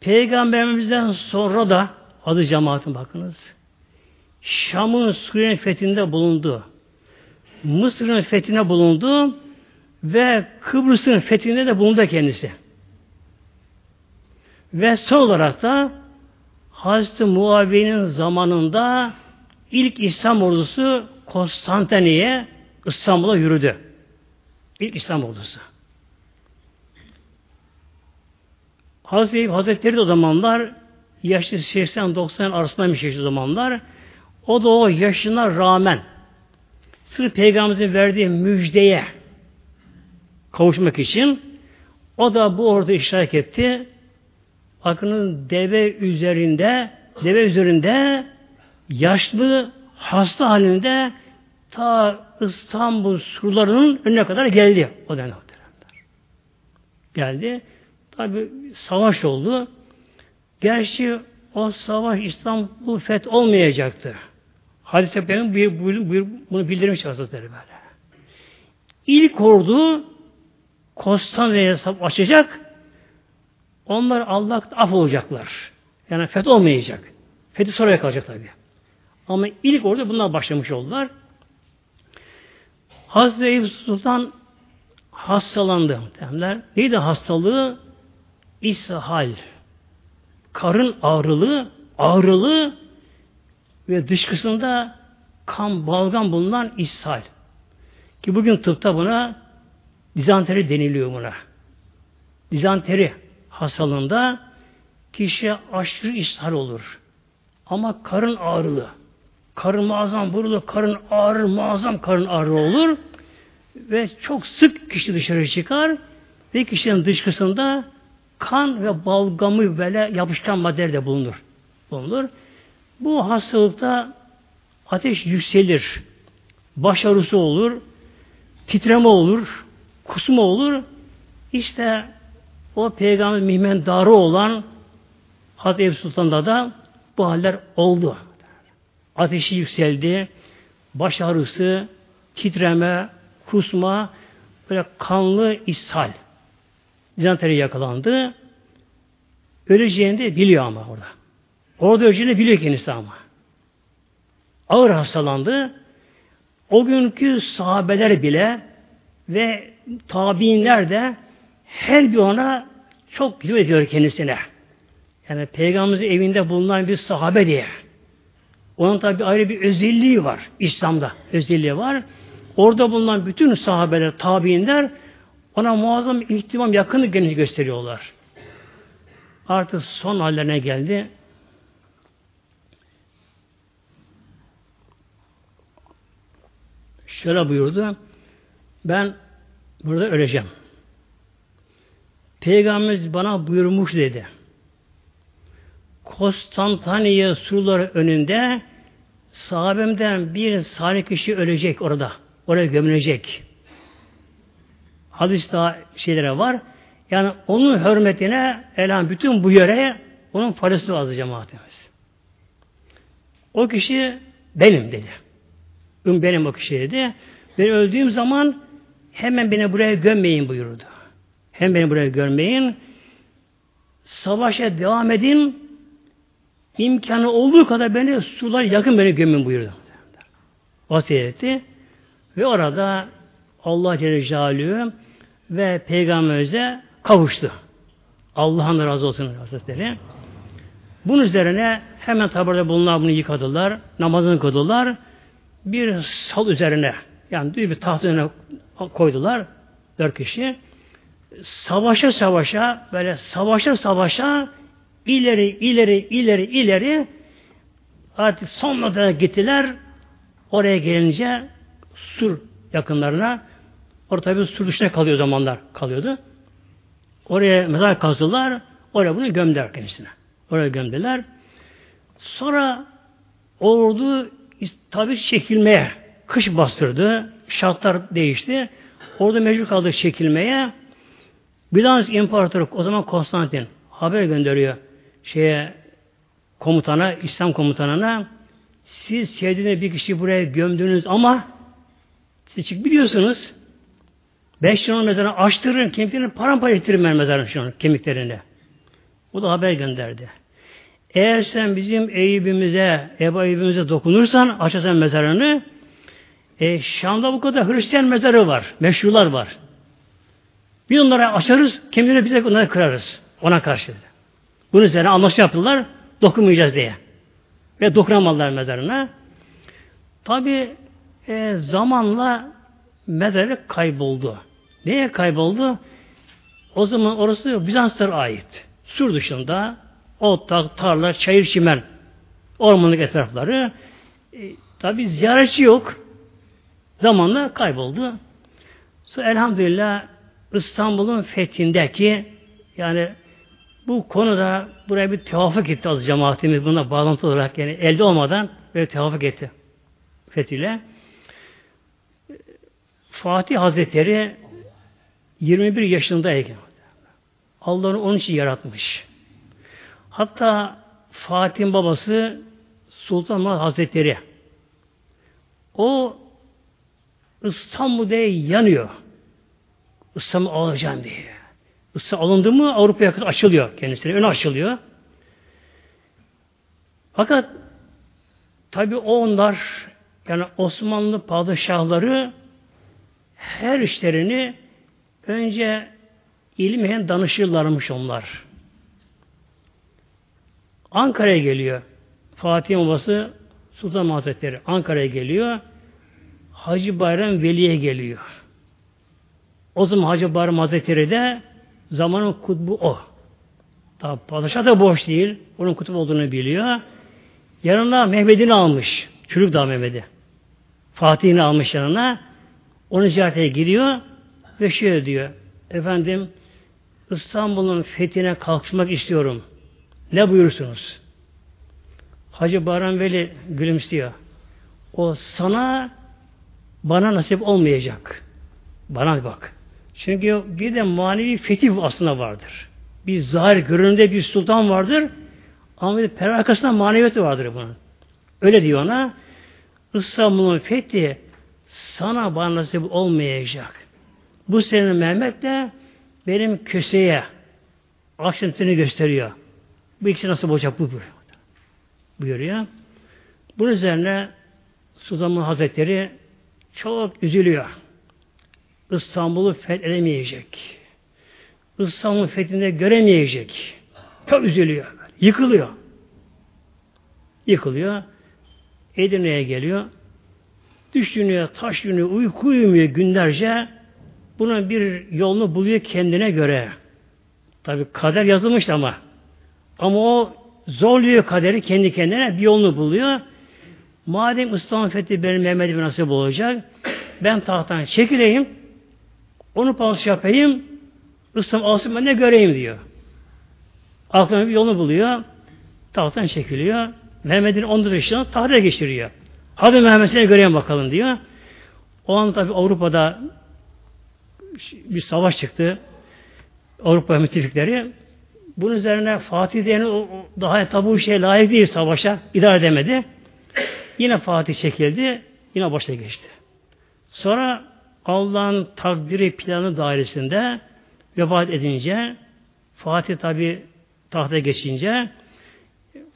Peygamberimizden sonra da adı cemaatin bakınız. Şam'ın Suriye'nin fethinde bulundu. Mısır'ın fethine bulundu ve Kıbrıs'ın fethinde de bulundu kendisi. Ve son olarak da Hazreti Muaviye'nin zamanında ilk İslam ordusu Konstantiniye İstanbul'a yürüdü. İlk İslam ordusu. Hazreti Hazretleri de o zamanlar yaşlı 80-90 arasındaymış yaşlı zamanlar. O da o yaşına rağmen sırf Peygamberimizin verdiği müjdeye kavuşmak için o da bu orada iştirak etti. Akının deve üzerinde deve üzerinde yaşlı hasta halinde ta İstanbul surlarının önüne kadar geldi o dönemler. Geldi. Tabi savaş oldu. Gerçi o savaş İstanbul feth olmayacaktı. Hadis-i Peygamber bunu bildirmiş Hazretleri böyle. İlk ordu Konstantin'e hesap açacak. Onlar Allah af olacaklar. Yani feth olmayacak. Fethi sonraya kalacak tabi. Ama ilk orada bunlar başlamış oldular. Hazreti Eyüp Sultan hastalandı. Derler. Neydi hastalığı? İshal. Karın ağrılı, ağrılı ve dışkısında kan balgam bulunan ishal. Ki bugün tıpta buna dizanteri deniliyor buna. Dizanteri hastalığında kişi aşırı ishal olur. Ama karın ağrılı. Karın muazzam burada karın ağrır, muazzam karın ağrı olur. Ve çok sık kişi dışarı çıkar ve kişinin dışkısında kan ve balgamı böyle yapışkan madde de bulunur. bulunur. Bu hastalıkta ateş yükselir. Baş ağrısı olur. Titreme olur. Kusma olur. İşte o peygamber mihmendarı olan Hazreti Ebu Sultan'da da bu haller oldu. Ateşi yükseldi. Baş ağrısı, titreme, kusma, böyle kanlı ishal. Dizanteri yakalandı. Öleceğini de biliyor ama orada. Orada öleceğini biliyor kendisi ama. Ağır hastalandı. O günkü sahabeler bile ve tabiinler de her bir ona çok hizmet ediyor kendisine. Yani Peygamberimizin evinde bulunan bir sahabe diye. Onun tabi ayrı bir özelliği var. İslam'da özelliği var. Orada bulunan bütün sahabeler, tabiinler ona muazzam ihtimam yakınlık gösteriyorlar. Artık son hallerine geldi. Şöyle buyurdu. Ben burada öleceğim. Peygamberimiz bana buyurmuş dedi. Konstantaniye surları önünde sahabemden bir salih kişi ölecek orada. Oraya gömülecek. Hadis daha şeylere var. Yani onun hürmetine elan bütün bu yere onun parası lazım cemaatimiz. O kişi benim dedi. Üm benim o kişi dedi. Ben öldüğüm zaman hemen beni buraya gömmeyin buyurdu. Hem beni buraya görmeyin. Savaşa devam edin imkanı olduğu kadar beni sular yakın beni gömün buyurdu. Vasiyet etti. Ve orada Allah Celle Celaluhu ve Peygamberimize kavuştu. Allah'ın razı olsun Hazretleri. Bunun üzerine hemen tabi bulunan bunu yıkadılar. Namazını kıldılar. Bir sal üzerine yani bir taht üzerine koydular. Dört kişi. Savaşa savaşa böyle savaşa savaşa ileri ileri ileri ileri Artık son noktaya gittiler. Oraya gelince sur yakınlarına orada tabi sur dışına kalıyor zamanlar kalıyordu. Oraya mezar kazdılar. Oraya bunu gömdüler kendisine. Oraya gömdüler. Sonra ordu tabi çekilmeye kış bastırdı. Şartlar değişti. Orada mecbur kaldı çekilmeye. Bizans İmparatoru o zaman Konstantin haber gönderiyor şeye komutana, İslam komutanına siz sevdiğiniz bir kişi buraya gömdünüz ama siz çık biliyorsunuz ben şunun mezarını açtırırım, kemiklerini paramparça ettiririm ben mezarın şunun kemiklerini. Bu da haber gönderdi. Eğer sen bizim Eyüp'ümüze, Eba Eyüp'ümüze dokunursan, açarsan mezarını, e, Şam'da bu kadar Hristiyan mezarı var, meşrular var. Biz onlara açarız, kemiklerini bize onları kırarız. Ona karşı. Bunun üzerine anlaşma yaptılar, dokunmayacağız diye. Ve dokunamadılar mezarına. Tabi e, zamanla mezarı kayboldu. Neye kayboldu? O zaman orası Bizanslara ait. Sur dışında otlak, tarla, çayır, çimen ormanlık etrafları e, tabi ziyaretçi yok. Zamanla kayboldu. Sonra elhamdülillah İstanbul'un fethindeki yani bu konuda buraya bir tevafuk etti az cemaatimiz buna bağlantı olarak yani elde olmadan böyle tevafuk etti fethiyle. Fatih Hazretleri 21 yaşındayken Allah'ın onun için yaratmış. Hatta Fatih'in babası Sultan Muhammed Hazretleri o İstanbul'da yanıyor. İstanbul alacağım diye. İstanbul alındı mı Avrupa'ya kadar açılıyor kendisine. Ön açılıyor. Fakat tabi onlar yani Osmanlı padişahları her işlerini önce ilmihen danışırlarmış onlar. Ankara'ya geliyor. Fatih babası Sultan Hazretleri Ankara'ya geliyor. Hacı Bayram Veli'ye geliyor. O zaman Hacı Bayram Hazretleri de zamanın kutbu o. Tabi padişah da boş değil. Onun kutbu olduğunu biliyor. Yanına Mehmet'ini almış. Çürük Dağ Mehmet'i. Fatih'ini almış yanına. Onu ziyarete gidiyor ve şöyle diyor. Efendim İstanbul'un fethine kalkmak istiyorum. Ne buyursunuz? Hacı Baran Veli gülümsüyor. O sana bana nasip olmayacak. Bana bak. Çünkü bir de manevi fetih aslında vardır. Bir zahir görünümde bir sultan vardır. Ama bir per arkasında maneviyatı vardır bunun. Öyle diyor ona. İstanbul'un fethi sana bana nasip olmayacak. Bu senin Mehmet de benim köseye akşamtını gösteriyor. Bu ikisi nasıl olacak bu buyuruyor. Bunun üzerine Sultan Hazretleri çok üzülüyor. İstanbul'u fethedemeyecek. İstanbul'un fethinde göremeyecek. Çok üzülüyor. Yıkılıyor. Yıkılıyor. Edirne'ye geliyor. Düşünüyor, taş düşünüyor, uyku uyumuyor günlerce. Bunun bir yolunu buluyor kendine göre. Tabi kader yazılmış ama. Ama o zorluyor kaderi kendi kendine bir yolunu buluyor. Madem İslam fethi benim Mehmet'ime nasip olacak, ben tahttan çekileyim, onu pas yapayım, İslam alsın ben de göreyim diyor. Aklına bir yolunu buluyor, tahttan çekiliyor. Mehmet'in 14 yaşında tahta geçiriyor. Hadi Mehmet'e göreyim bakalım diyor. O an tabi Avrupa'da bir savaş çıktı. Avrupa müttefikleri. Bunun üzerine Fatih diyen daha tabu şey layık değil savaşa. idare edemedi. Yine Fatih çekildi. Yine başa geçti. Sonra Allah'ın takdiri planı dairesinde vefat edince Fatih tabi tahta geçince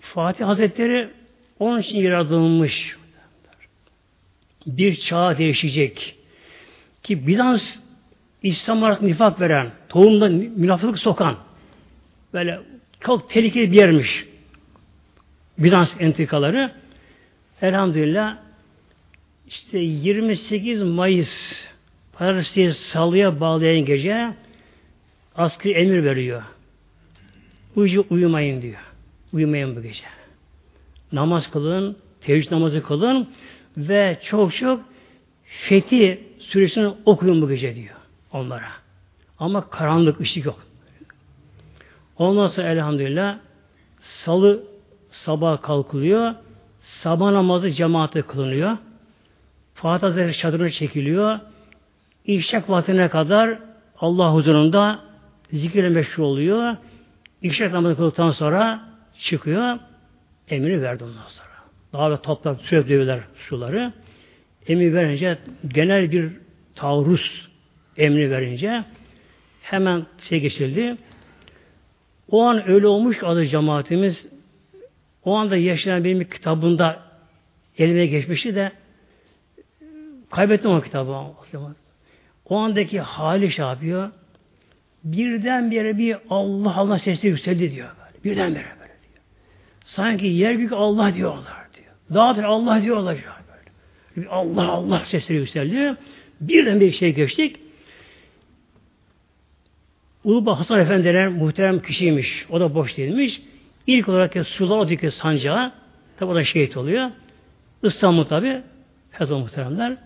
Fatih Hazretleri onun için yaratılmış bir çağ değişecek. Ki Bizans İslam arasında nifak veren, tohumda münafıklık sokan böyle çok tehlikeli bir yermiş. Bizans entrikaları elhamdülillah işte 28 Mayıs Paris'i salıya bağlayan gece askeri emir veriyor. Gece uyumayın diyor. Uyumayın bu gece. namaz kılın, teheccüd namazı kılın ve çok çok Fethi suresini okuyun bu gece diyor onlara. Ama karanlık, ışık yok. Ondan sonra elhamdülillah salı sabah kalkılıyor. Sabah namazı cemaate kılınıyor. Fatih Hazretleri çadırına çekiliyor. İşrak vaktine kadar Allah huzurunda zikirle meşhur oluyor. İşrak namazı kıldıktan sonra çıkıyor. Emrini verdi ondan sonra. Daha da toplar sürekli suları. Emri verince genel bir taarruz emri verince hemen şey geçildi. O an öyle olmuş ki adı cemaatimiz o anda yaşayan benim kitabında elime geçmişti de kaybettim o kitabı. O andaki hali şey yapıyor. Birdenbire bir Allah Allah sesi yükseldi diyor. Böyle. Birdenbire böyle diyor. Sanki yer büyük Allah diyorlar diyor. Dağdır Allah diyorlar diyor. Böyle. Allah Allah sesleri yükseldi. Birden bir şey geçtik. Uluba Hasan Efendiler muhterem kişiymiş. O da boş değilmiş. İlk olarak sular oradaki sancağı tabi o da şehit oluyor. İstanbul tabi feth muhteremler.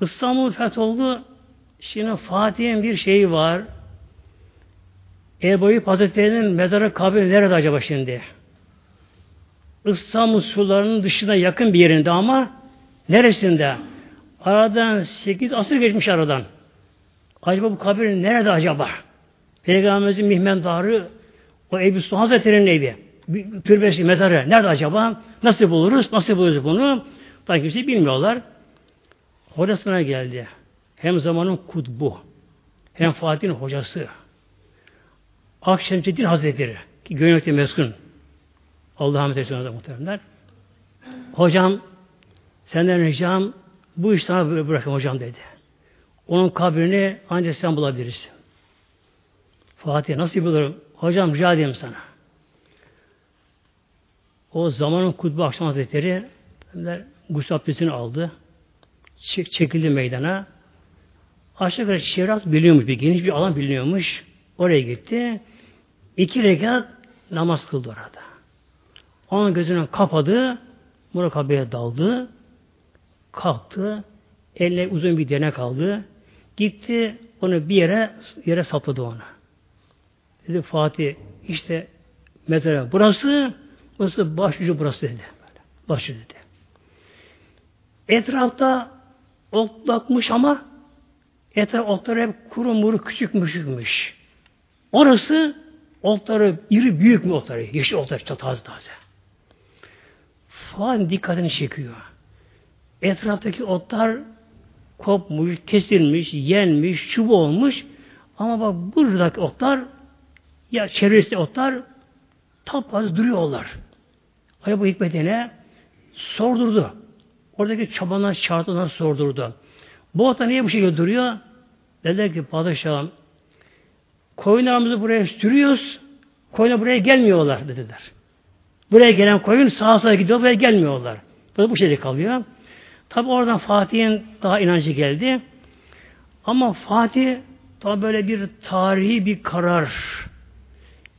İstanbul feth oldu. Şimdi Fatih'in bir şeyi var. Ebu Hazretleri'nin mezarı kabri nerede acaba şimdi? İstanbul sularının dışına yakın bir yerinde ama neresinde? Aradan 8 asır geçmiş aradan. Acaba bu kabir nerede acaba? Peygamberimizin mihmendarı o Ebu Sultan Hazretleri'nin evi. Türbesi, mezarı. Nerede acaba? Nasıl buluruz? Nasıl buluruz bunu? Tabii kimse bilmiyorlar. Hocasına geldi. Hem zamanın kutbu, hem Fatih'in hocası. Akşemseddin Hazretleri, ki gönülde meskun. Allah'a emanet etsin muhteremler. Hocam, senden ricam bu işi sana bırakın hocam dedi. Onun kabrini ancak sen bulabilirsin. Fatih nasıl bulurum? Hocam rica edeyim sana. O zamanın kutbu akşam hazretleri gusül aldı. Çekildi meydana. Aşağı yukarı Şiraz biliyormuş, bir geniş bir alan biliniyormuş. Oraya gitti. İki rekat namaz kıldı orada. Onun gözünü kapadı. Murakabe'ye daldı. Kalktı. Elle uzun bir denek aldı. Gitti onu bir yere yere sapladı onu. Dedi Fatih işte mezara burası burası başucu burası dedi. Başı dedi. Etrafta otlakmış ama etraf otlar hep kuru muru küçük. Orası otları iri büyük mü otları? Yeşil otlar taze taze. Fatih dikkatini çekiyor. Etraftaki otlar kopmuş, kesilmiş, yenmiş, çubuğu olmuş. Ama bak buradaki otlar ya çevresinde otlar tapaz duruyorlar. Ay bu hikmetine sordurdu. Oradaki çabanlar şartından sordurdu. Bu ota niye bu şekilde duruyor? Dediler ki padişahım koyunlarımızı buraya sürüyoruz. Koyunlar buraya gelmiyorlar dediler. Buraya gelen koyun sağa sağa gidiyor buraya gelmiyorlar. Böyle bu şekilde kalıyor. Tabi oradan Fatih'in daha inancı geldi. Ama Fatih tabi böyle bir tarihi bir karar.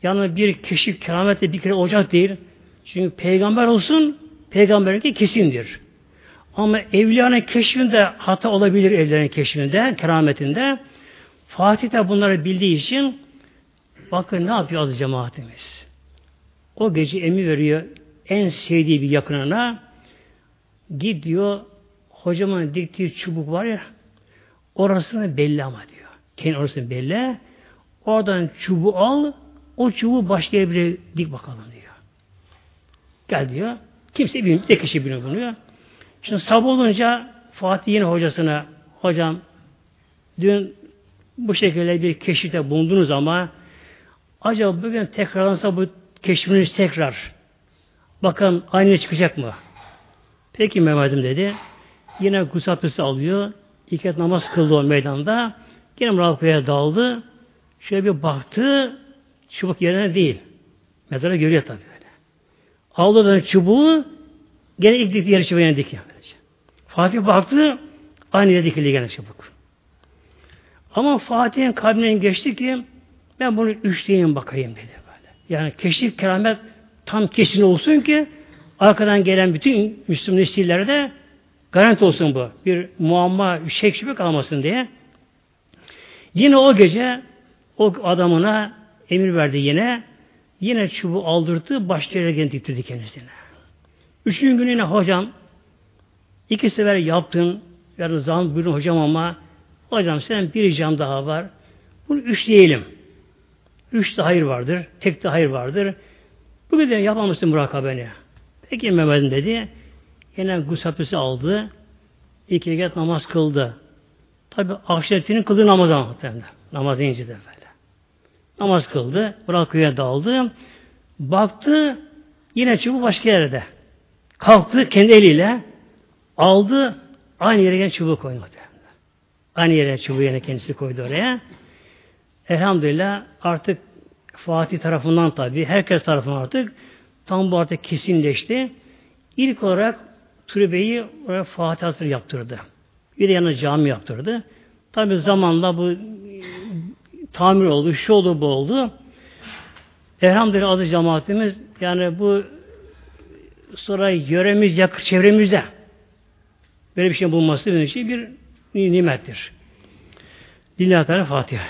Yani bir keşif keramette bir kere olacak değil. Çünkü peygamber olsun peygamberinki kesindir. Ama evliyanın keşfinde hata olabilir evlerin keşfinde, kerametinde. Fatih de bunları bildiği için bakın ne yapıyor az cemaatimiz. O gece emi veriyor en sevdiği bir yakınına gidiyor hocamın diktiği çubuk var ya orasını belli ama diyor. Kendi orasını belli. Oradan çubuğu al o çubuğu başka yere dik bakalım diyor. Gel diyor. Kimse bilmiyor. Bir kişi bilmiyor bunu. Şimdi sabah olunca Fatih yine hocasına hocam dün bu şekilde bir keşifte bulundunuz ama acaba bugün tekrarlansa bu keşfiniz tekrar bakın aynı çıkacak mı? Peki Mehmet'im dedi. Yine gusül alıyor. İki namaz kıldı o meydanda. Yine mürafaya daldı. Şöyle bir baktı. Çubuk yerine değil. Mezara görüyor tabii böyle. Aldı çubuğu gene ilk dikti yeri çubuğu yerine dikiyor. Fatih baktı aynı yere dikildi gene çubuk. Ama Fatih'in kalbinden geçti ki ben bunu üçleyeyim bakayım dedi böyle. Yani keşif keramet tam kesin olsun ki Arkadan gelen bütün Müslüman nesillere de garanti olsun bu. Bir muamma, bir şek şüphe kalmasın diye. Yine o gece o adamına emir verdi yine. Yine çubuğu aldırdı, başka yere diktirdi kendisine. Üçüncü günü yine hocam iki sefer yaptın. Yarın zaman buyurun hocam ama hocam sen bir ricam daha var. Bunu üç diyelim. Üç de hayır vardır. Tek de hayır vardır. Bugün de yapmamışsın murakabeni. Peki Mehmet'in dedi. Yine gusapesi aldı. İki rekat namaz kıldı. Tabi akşamletinin kıldığı namaz ama Namaz deyince de böyle. Namaz kıldı. Bırakıya daldı. Baktı yine çubuğu başka yerde. Kalktı kendi eliyle aldı aynı yere gelen çubuğu koydu. Aynı yere çubuğu yine kendisi koydu oraya. Elhamdülillah artık Fatih tarafından tabi herkes tarafından artık tam bu artık kesinleşti. İlk olarak türbeyi oraya Fatiha'sını yaptırdı. Bir de yanına cami yaptırdı. Tabi zamanla bu tamir oldu, şu oldu, bu oldu. Elhamdülillah adı cemaatimiz yani bu sonra yöremiz, yakın çevremizde böyle bir şey bulması bir şey bir nimettir. Lillahi Teala Fatiha.